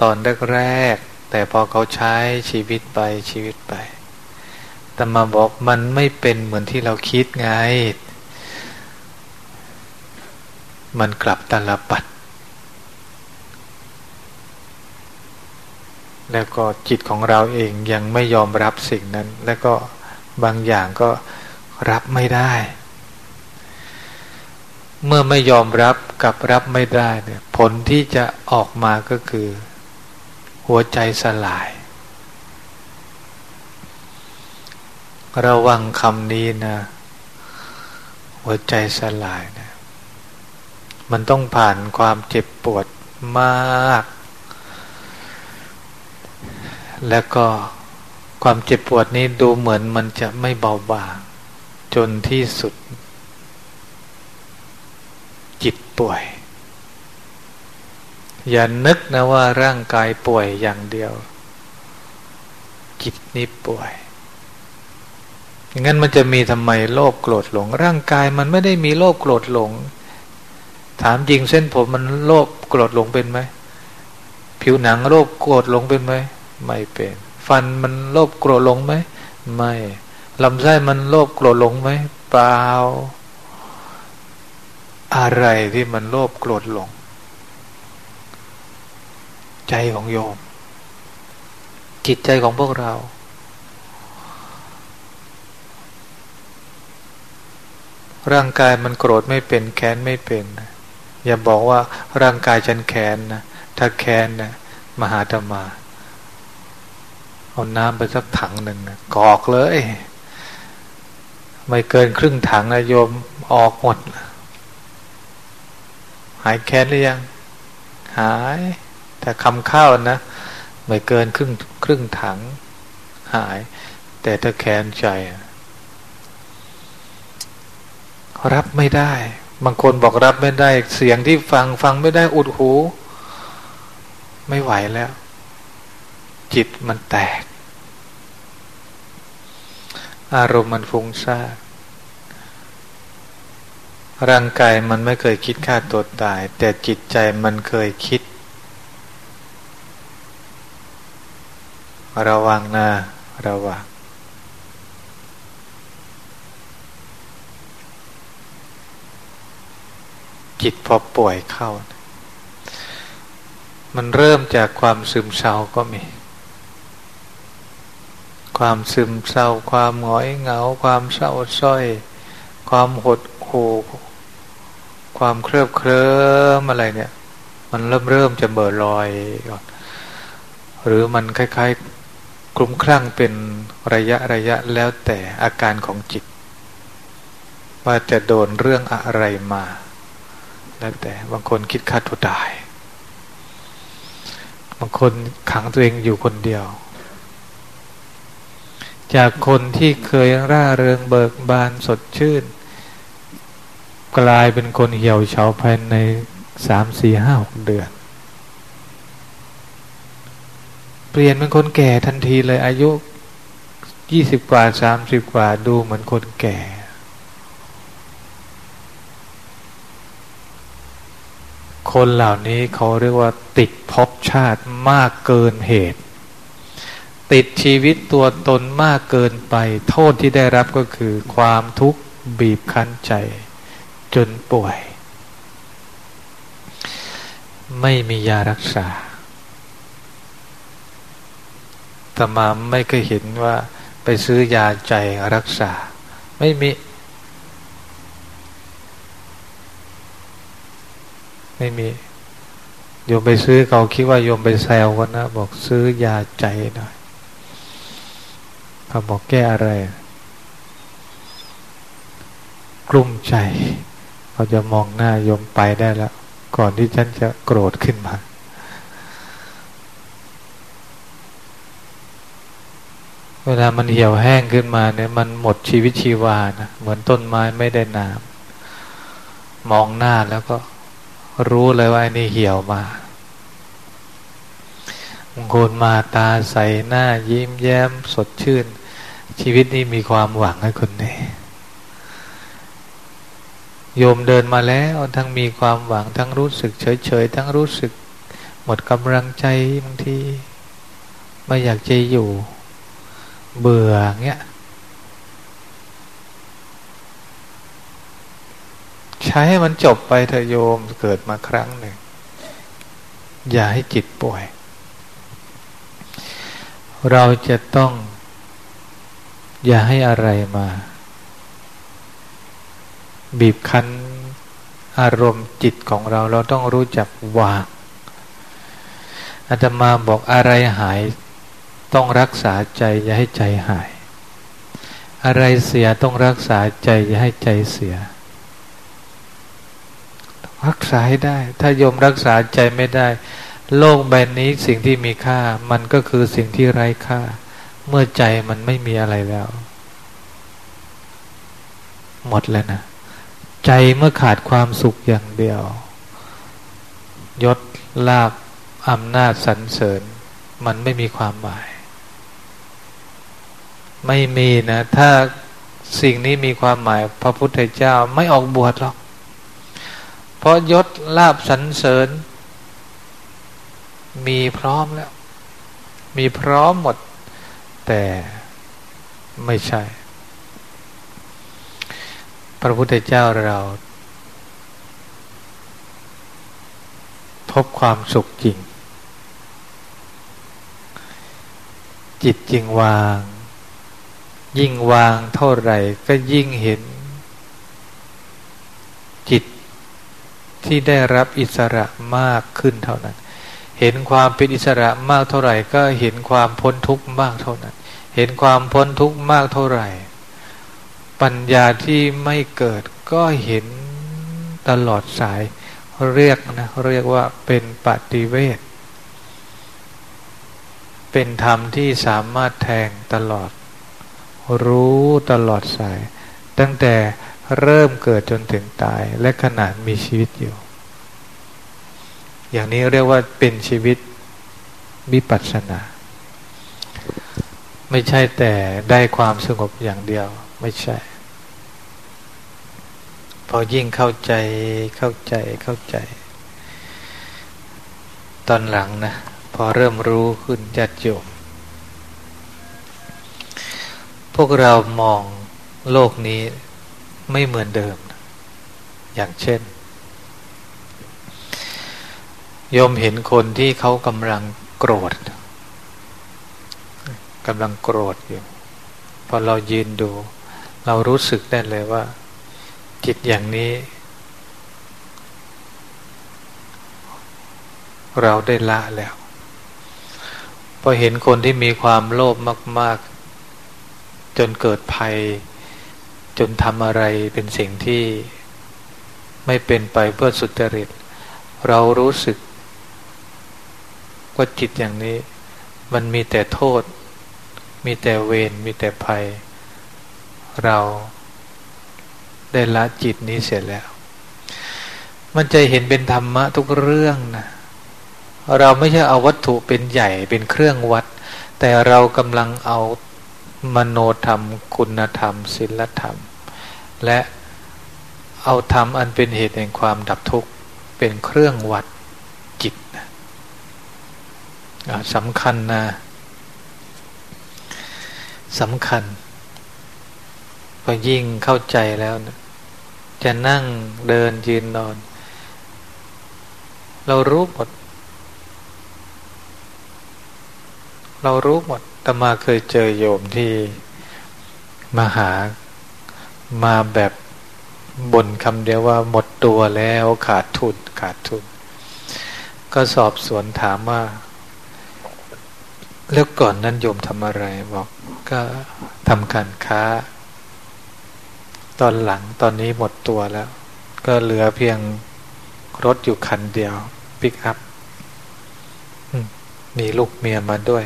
ตอนแรกๆแต่พอเขาใช้ชีวิตไปชีวิตไปแต่มาบอกมันไม่เป็นเหมือนที่เราคิดไง มันกลับตลปัด แล้วก็จิตของเราเองยังไม่ยอมรับสิ่งนั้น แล้วก็บางอย่างก็รับไม่ได้ เมื่อไม่ยอมรับกับรับไม่ได้เนี่ยผลที่จะออกมาก็คือ หัวใจสลาย ระวังคำนี้นะ หัวใจสลายนะ มันต้องผ่านความเจ็บปวดมาก แล้วก็ความเจ็บปวดนี้ดูเหมือนมันจะไม่เบาบาง จนที่สุด จิตป่วย อย่านึกนะว่าร่างกายป่วยอย่างเดียว จิตนี้ป่วยงั้นมันจะมีทำไมโลภโกรธหลง ร่างกายมันไม่ได้มีโลภโกรธหลง ถามจริงเส้นผมมันโลภโกรธหลงเป็นไหมผิวหนังโลภโกรธหลงเป็นไหมไม่เป็น ฟันมันโลภโกรธหลงไหมไม่ลำไส้มันโลภโกรธหลงไหมเปล่าอะไรที่มันโลภโกรธหลง ใจของโยม จิตใจของพวกเรา ร่างกายมันโกรธไม่เป็นแค้นไม่เป็น อย่าบอกว่าร่างกายฉันแค้นนะถ้าแค้นนะมหาธรรมาเอาน้ำไปสักถังหนึ่งนะกอกเลย ไม่เกินครึ่งถังนะโยมออกหมด หายแค้นหรือยัง หาย แต่คำข้าวนะไม่เกินครึ่งครึ่งถัง หาย แต่ถ้าแค้นใจ รับไม่ได้ บางคนบอกรับไม่ได้ เสียงที่ฟังฟังไม่ได้อุดหู ไม่ไหวแล้ว จิตมันแตก อารมณ์มันฟุ้งซ่านร่างกายมันไม่เคยคิดฆ่าตัวตาย แต่จิตใจมันเคยคิด ระวังนะระวัง จิตพอป่วยเข้า มันเริ่มจากความซึมเศร้าก็มี ความซึมเศร้า ความหงอยเหงา ความเศร้าส้อย ความหดหู่ความเครือบเคลิ้มอะไรเนี่ย มันเริ่มเริ่มจะเบอลอยก่อนหรือมันคล้ายๆคลุ้มคลั่งเป็นระยะระยะแล้วแต่อาการของจิต ว่าจะโดนเรื่องอะไรมา แล้วแต่บางคนคิดฆ่าตัวตาย บางคนขังตัวเองอยู่คนเดียว จากคนที่เคยร่าเริงเบิกบานสดชื่น กลายเป็นคนเหี่ยวเฉาภายในสามสี่ห้าหกเดือน เปลี่ยนเป็นคนแก่ทันทีเลยอายุยี่สิบกว่าสามสิบกว่าดูเหมือนคนแก่ คนเหล่านี้เขาเรียกว่าติดภพชาติมากเกินเหตุ ติดชีวิตตัวตนมากเกินไป โทษที่ได้รับก็คือ ความทุกข์บีบคั้นใจ จนป่วย ไม่มียารักษาตมาไม่เคยเห็นว่าไปซื้อยาใจรักษา ไม่มี ไม่มีโยมไปซื้อเขาคิดว่าโยมไปแซวกันนะบอกซื้อยาใจหน่อยเขาบอกแก้อะไร กลุ้มใจเขาจะมองหน้าโยมไปได้แล้วก่อนที่ฉันจะโกรธขึ้นมาเวลามันเหี่ยวแห้งขึ้นมาเนี่ยมันหมดชีวิตชีวานะเหมือนต้นไม้ไม่ได้น้ำมองหน้าแล้วก็ รู้เลยว่านี่เหี่ยวมาบางคนมาตาใสหน้ายิ้มแย้มสดชื่น ชีวิตนี้มีความหวังให้คนนี้โยมเดินมาแล้วทั้งมีความหวังทั้งรู้สึกเฉยๆทั้งรู้สึก หมดกำลังใจบางทีไม่อยากจะอยู่ เบื่อเงี้ย ช้ให้มันจบไปเถอะโยมเกิดมาครั้งหนึ่ง อย่าให้จิตป่วย เราจะต้อง อย่าให้อะไรมา บีบคั้นอารมณ์จิตของเรา เราต้องรู้จักวางอาตมาบอกอะไรหาย ต้องรักษาใจ อย่าให้ใจหาย อะไรเสียต้องรักษาใจ อย่าให้ใจเสีย รักษาให้ได้ ถ้าโยมรักษาใจไม่ได้ โลกใบนี้สิ่งที่มีค่า มันก็คือสิ่งที่ไร้ค่า เมื่อใจมันไม่มีอะไรแล้ว หมดแล้วนะ ใจเมื่อขาดความสุขอย่างเดียว ยศลาบอำนาจสรรเสริญ มันไม่มีความหมาย ไม่มีนะ ถ้าสิ่งนี้มีความหมาย พระพุทธเจ้าไม่ออกบวชหรอก เพราะยศลาบสรรเสริญ มีพร้อมแล้ว มีพร้อมหมด แต่ไม่ใช่ พระพุทธเจ้าเรา พบความสุขจริง จิตจริงวาง ยิ่งวางเท่าไหร่ ก็ยิ่งเห็น จิต ที่ได้รับอิสระมากขึ้นเท่านั้น เห็นความเป็นอิสระมากเท่าไหร่ ก็เห็นความพ้นทุกข์มากเท่านั้น เห็นความพ้นทุกข์มากเท่าไหร่ ปัญญาที่ไม่เกิดก็เห็นตลอดสายเรียกนะเรียกว่าเป็นปฏิเวทเป็นธรรมที่สามารถแทงตลอด รู้ตลอดสาย ตั้งแต่เริ่มเกิดจนถึงตายและขนาดมีชีวิตอยู่ อย่างนี้เรียกว่าเป็นชีวิตวิปัสสนา ไม่ใช่แต่ได้ความสงบอย่างเดียว ไม่ใช่ พอยิ่งเข้าใจเข้าใจเข้าใจ ตอนหลังนะพอเริ่มรู้ขึ้นจัดโยมพวกเรามองโลกนี้ไม่เหมือนเดิม อย่างเช่น โยมเห็นคนที่เขากำลังโกรธกำลังโกรธอยู่พอเรายืนดู เรารู้สึกได้เลยว่า จิตอย่างนี้ เราได้ละแล้วพอเห็นคนที่มีความโลภมาก ๆ จนเกิดภัย จนทำอะไรเป็นสิ่งที่ไม่เป็นไปเพื่อสุจริต เรารู้สึก ว่าจิตอย่างนี้ มันมีแต่โทษ มีแต่เวรมีแต่ภัย เราได้ละจิตนี้เสร็จแล้ว มันจะเห็นเป็นธรรมะทุกเรื่องนะเราไม่ใช่เอาวัตถุเป็นใหญ่เป็นเครื่องวัด แต่เรากำลังเอามโนธรรม คุณธรรมศีลธรรม และเอาธรรมอันเป็นเหตุแห่งความดับทุกข์เป็นเครื่องวัด สำคัญนะสำคัญ พอยิ่งเข้าใจแล้วนะจะนั่งเดินยืนนอน เรารู้หมด เรารู้หมดแต่มาเคยเจอโยมที่มาหามาแบบบ่นคำเดียวว่าหมดตัวแล้วขาดทุนขาดทุน ก็สอบสวนถามว่า แล้วก่อนนั้นโยมทำอะไรบอกก็ทำการค้า ตอนหลังตอนนี้หมดตัวแล้ว ก็เหลือเพียงรถอยู่คันเดียวปิกอัพมีลูกเมียมาด้วย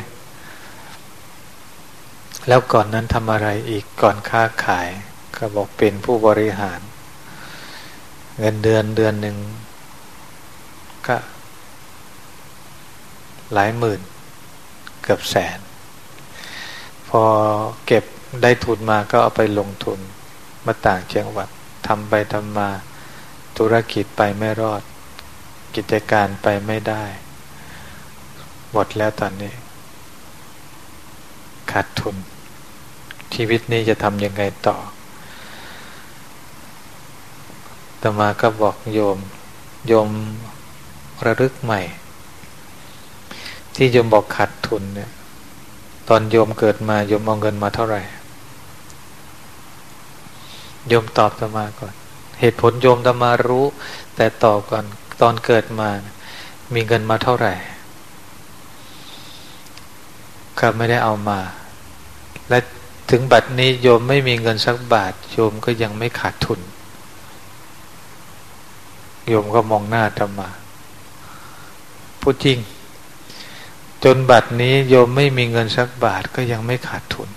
แล้วก่อนนั้นทำอะไรอีกก่อนค้าขาย ก็บอกเป็นผู้บริหาร เงินเดือนเดือนหนึ่งก็หลายหมื่น เกือบแสน พอเก็บได้ทุนมาก็เอาไปลงทุนมาต่างจังหวัดทำไปทำมาธุรกิจไปไม่รอด กิจการไปไม่ได้ หมดแล้วตอนนี้ ขาดทุน ชีวิตนี้จะทำยังไงต่อตมาก็บอกโยม โยมระลึกใหม่ ที่โยมบอกขาดทุนเนี่ย ตอนโยมเกิดมาโยมเอาเงินมาเท่าไหร่โยมตอบตมาก่อน เหตุผลโยมตมารู้ แต่ตอบก่อนตอนเกิดมา มีเงินมาเท่าไหร่ก็ไม่ได้เอามา และถึงบัดนี้โยมไม่มีเงินสักบาท โยมก็ยังไม่ขาดทุน โยมก็มองหน้าธรรมา พูดจริง จนบัดนี้โยมไม่มีเงินสักบาทก็ยังไม่ขาดทุน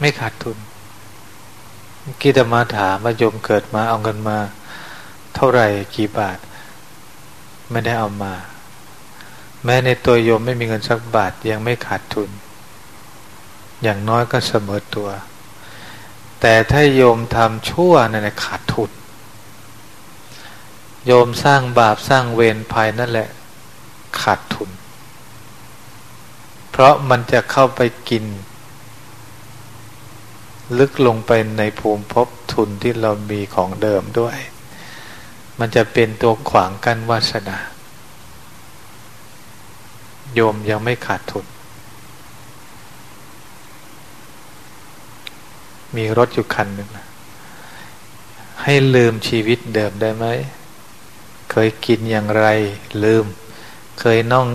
ไม่ขาดทุนกีตมาถามว่าโยมเกิดมาเอาเงินมา เท่าไหร่กี่บาท ไม่ได้เอามา แม้ในตัวโยมไม่มีเงินสักบาทยังไม่ขาดทุน อย่างน้อยก็เสมอตัว แต่ถ้าโยมทำชั่วนั่นแหละขาดทุน โยมสร้างบาปสร้างเวรภายนั่นแหละ ขาดทุน เพราะมันจะเข้าไปกิน ลึกลงไปในภูมิภพทุนที่เรามีของเดิมด้วย มันจะเป็นตัวขวางกั้นวาสนา โยมยังไม่ขาดทุน มีรถอยู่คันหนึ่งให้ลืมชีวิตเดิมได้ไหม เคยกินอย่างไรลืม เคยนั่ง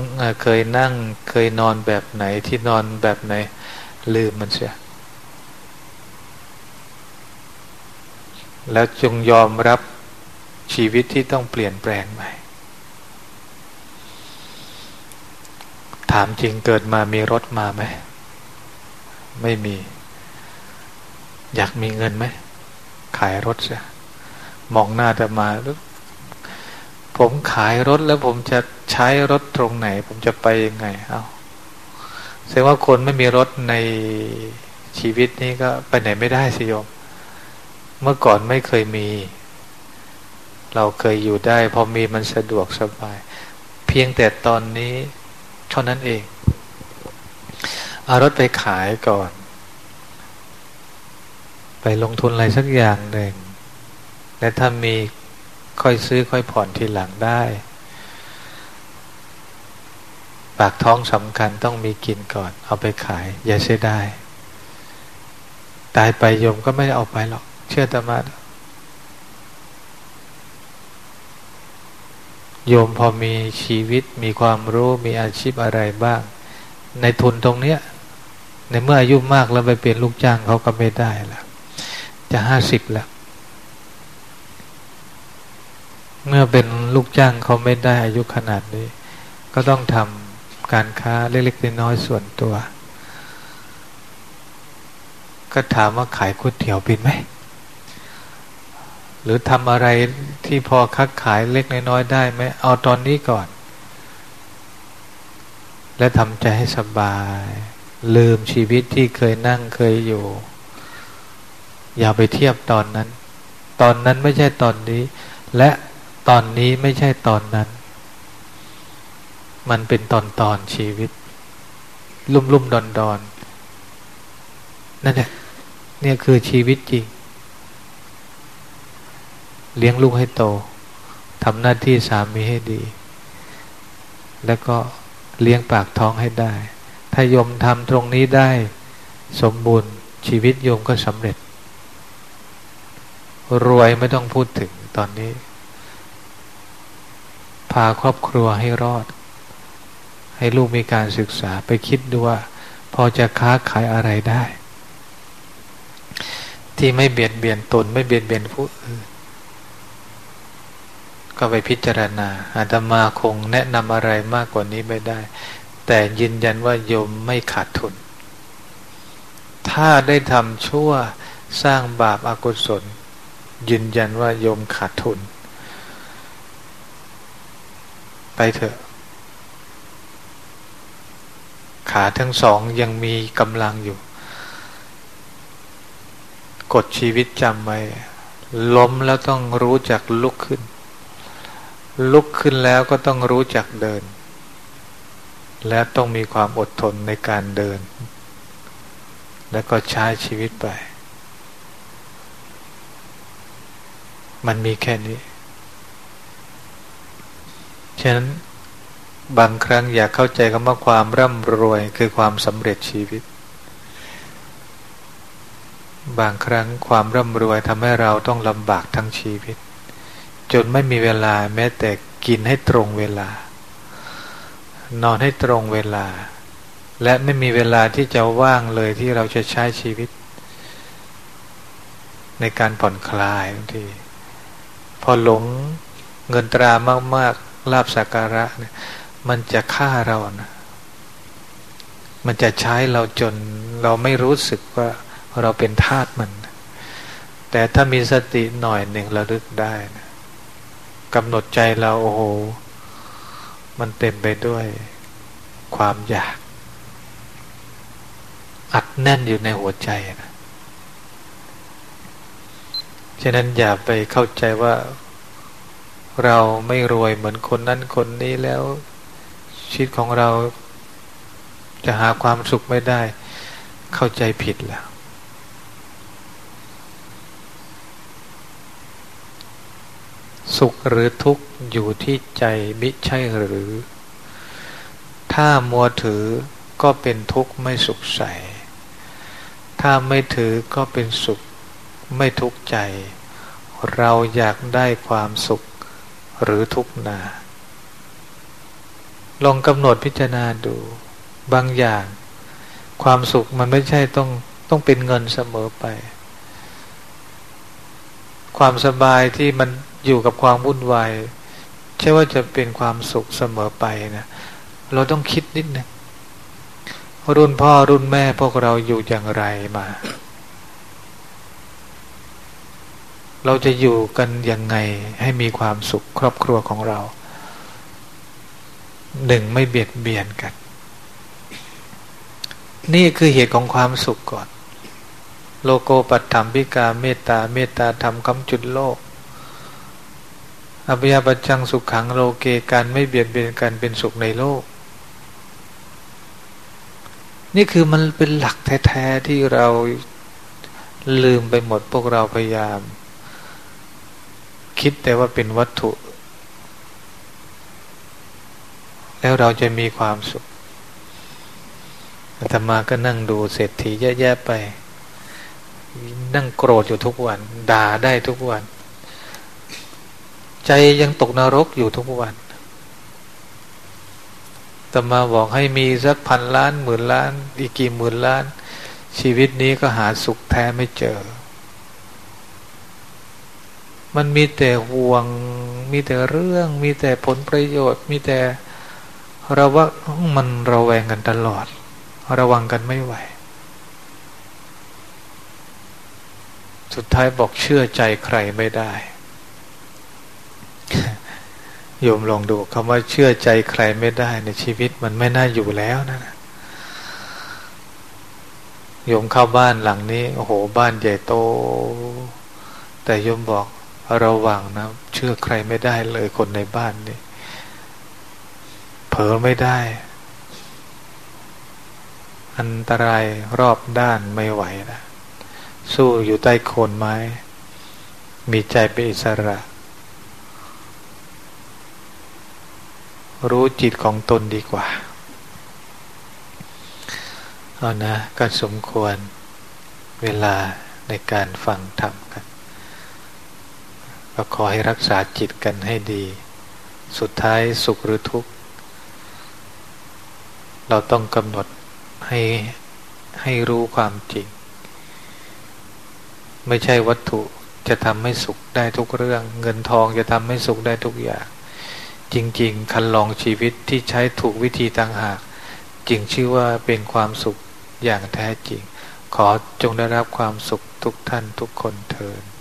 เคยนั่ง เคยนอนแบบไหนที่นอนแบบไหน ลืมมันเสีย แล้วจงยอมรับชีวิตที่ต้องเปลี่ยนแปลงใหม่ ถามจริงเกิดมามีรถมาไหม ไม่มี อยากมีเงินไหม ขายรถเสียมองหน้าแต่มา ผมขายรถแล้วผมจะใช้รถตรงไหน ผมจะไปยังไง เอาแสดงว่าคนไม่มีรถในชีวิตนี้ก็ไปไหนไม่ได้สิโยม เมื่อก่อนไม่เคยมี เราเคยอยู่ได้ พอมีมันสะดวกสบาย เพียงแต่ตอนนี้เท่านั้นเองเอารถไปขายก่อน ไปลงทุนอะไรสักอย่างหนึ่งและถ้ามี ค่อยซื้อค่อยผ่อนทีหลังได้ ปากท้องสำคัญต้องมีกินก่อน เอาไปขาย อย่าเสียดายตายไปโยมก็ไม่ได้เอาไปหรอก เชื่อตมาโยมพอมีชีวิตมีความรู้มีอาชีพอะไรบ้าง ในทุนตรงเนี้ย ในเมื่ออายุมากแล้วไปเป็นลูกจ้างเขาก็ไม่ได้แล้วจะห้าสิบแล้ว เมื่อเป็นลูกจ้างเขาไม่ได้อายุขนาดนี้ ก็ต้องทำการค้าเล็กๆน้อยๆส่วนตัว ก็ถามว่าขายก๋วยเตี๋ยวเป็นไหม หรือทำอะไรที่พอคัดขายเล็กน้อยๆได้ไหมเอาตอนนี้ก่อน และทำใจให้สบาย ลืมชีวิตที่เคยนั่งเคยอยู่ อย่าไปเทียบตอนนั้น ตอนนั้นไม่ใช่ตอนนี้ และ ตอนนี้ไม่ใช่ตอนนั้น มันเป็นตอนตอนชีวิต ลุ่มลุ่มดอนดอนนั่นแหละเนี่ยคือชีวิตจริง เลี้ยงลูกให้โตทำหน้าที่สามีให้ดี แล้วก็เลี้ยงปากท้องให้ได้ ถ้าโยมทำตรงนี้ได้ สมบูรณ์ชีวิตโยมก็สำเร็จ รวยไม่ต้องพูดถึงตอนนี้ พาครอบครัวให้รอด ให้ลูกมีการศึกษาไปคิดดูว่า พอจะค้าขายอะไรได้ ที่ไม่เบียดเบียนตนไม่เบียดเบียนผู้อื่นก็ไปพิจารณาอาตมาคงแนะนำอะไรมากกว่านี้ไม่ได้ แต่ยืนยันว่าโยมไม่ขาดทุน ถ้าได้ทำชั่วสร้างบาปอากุศล ยืนยันว่าโยมขาดทุน ไปเถอะ ขาทั้งสองยังมีกำลังอยู่กดชีวิตจำไว้ล้มแล้วต้องรู้จักลุกขึ้น ลุกขึ้นแล้วก็ต้องรู้จักเดิน และต้องมีความอดทนในการเดิน แล้วก็ใช้ชีวิตไป มันมีแค่นี้ ฉะนั้นบางครั้งอยากเข้าใจคำว่าความร่ำรวยคือความสำเร็จชีวิต บางครั้งความร่ำรวยทำให้เราต้องลำบากทั้งชีวิต จนไม่มีเวลาแม้แต่กินให้ตรงเวลา นอนให้ตรงเวลา และไม่มีเวลาที่จะว่างเลยที่เราจะใช้ชีวิต ในการผ่อนคลายบางทีพอหลงเงินตรามากๆ ลาบสักการะเนี่ยมันจะฆ่าเรานะมันจะใช้เราจนเราไม่รู้สึกว่าเราเป็นทาสมัน แต่ถ้ามีสติหน่อยหนึ่งระลึกได้นะกำหนดใจเราโอ้โห มันเต็มไปด้วยความอยาก อัดแน่นอยู่ในหัวใจนะฉะนั้นอย่าไปเข้าใจว่า เราไม่รวยเหมือนคนนั้นคนนี้แล้ว ชีวิตของเราจะหาความสุขไม่ได้ เข้าใจผิดแล้ว สุขหรือทุกข์อยู่ที่ใจมิใช่หรือ ถ้ามัวถือก็เป็นทุกข์ไม่สุขใส ถ้าไม่ถือก็เป็นสุขไม่ทุกข์ใจ เราอยากได้ความสุข หรือทุกนา ลองกำหนดพิจารณาดูบางอย่าง ความสุขมันไม่ใช่ต้องต้องเป็นเงินเสมอไป ความสบายที่มันอยู่กับความวุ่นวายใช่ว่าจะเป็นความสุขเสมอไปนะเราต้องคิดนิดนึงรุ่นพ่อรุ่นแม่พวกเราอยู่อย่างไรมา เราจะอยู่กันยังไงให้มีความสุขครอบครัวของเรา หนึ่งไม่เบียดเบียนกัน นี่คือเหตุของความสุขก่อน โลโกปัตถมพิกาเมตตาเมตตาธรรมคำจุดโลกอภิยาปัจจังสุขขังโลเกการไม่เบียดเบียนกันเป็นสุขในโลก นี่คือมันเป็นหลักแท้ ๆ ที่เราลืมไปหมดพวกเราพยายาม คิดแต่ว่าเป็นวัตถุ แล้วเราจะมีความสุขธรรมาก็นั่งดูเศรษฐีแย่ๆไป นั่งโกรธอยู่ทุกวัน ด่าได้ทุกวัน ใจยังตกนรกอยู่ทุกวันแต่มาบอกให้มีสักพันล้านหมื่นล้าน อีกกี่หมื่นล้าน ชีวิตนี้ก็หาสุขแท้ไม่เจอ มันมีแต่ห่วง มีแต่เรื่อง มีแต่ผลประโยชน์ มีแต่เราว่ามันระแวงกันตลอด ระวังกันไม่ไหว สุดท้ายบอกเชื่อใจใครไม่ได้ โยมลองดูคำว่าเชื่อใจใครไม่ได้ ในชีวิตมันไม่น่าอยู่แล้วนะโยมเข้าบ้านหลังนี้ โอ้โห บ้านใหญ่โต แต่โยมบอก ระวังนะ เชื่อใครไม่ได้เลยคนในบ้านนี่เผลอไม่ได้ อันตรายรอบด้านไม่ไหวนะสู้อยู่ใต้โคนไม้ มีใจเป็นอิสระ รู้จิตของตนดีกว่าเอานะก็สมควรเวลาในการฟังธรรมกัน ก็ขอให้รักษาจิตกันให้ดี สุดท้ายสุขหรือทุกข์ เราต้องกำหนดให้ให้รู้ความจริง ไม่ใช่วัตถุจะทำให้สุขได้ทุกเรื่อง เงินทองจะทำให้สุขได้ทุกอย่าง จริง ๆ คันลองชีวิตที่ใช้ถูกวิธีต่างหาก จึงชื่อว่าเป็นความสุขอย่างแท้จริง ขอจงได้รับความสุขทุกท่านทุกคนเทิน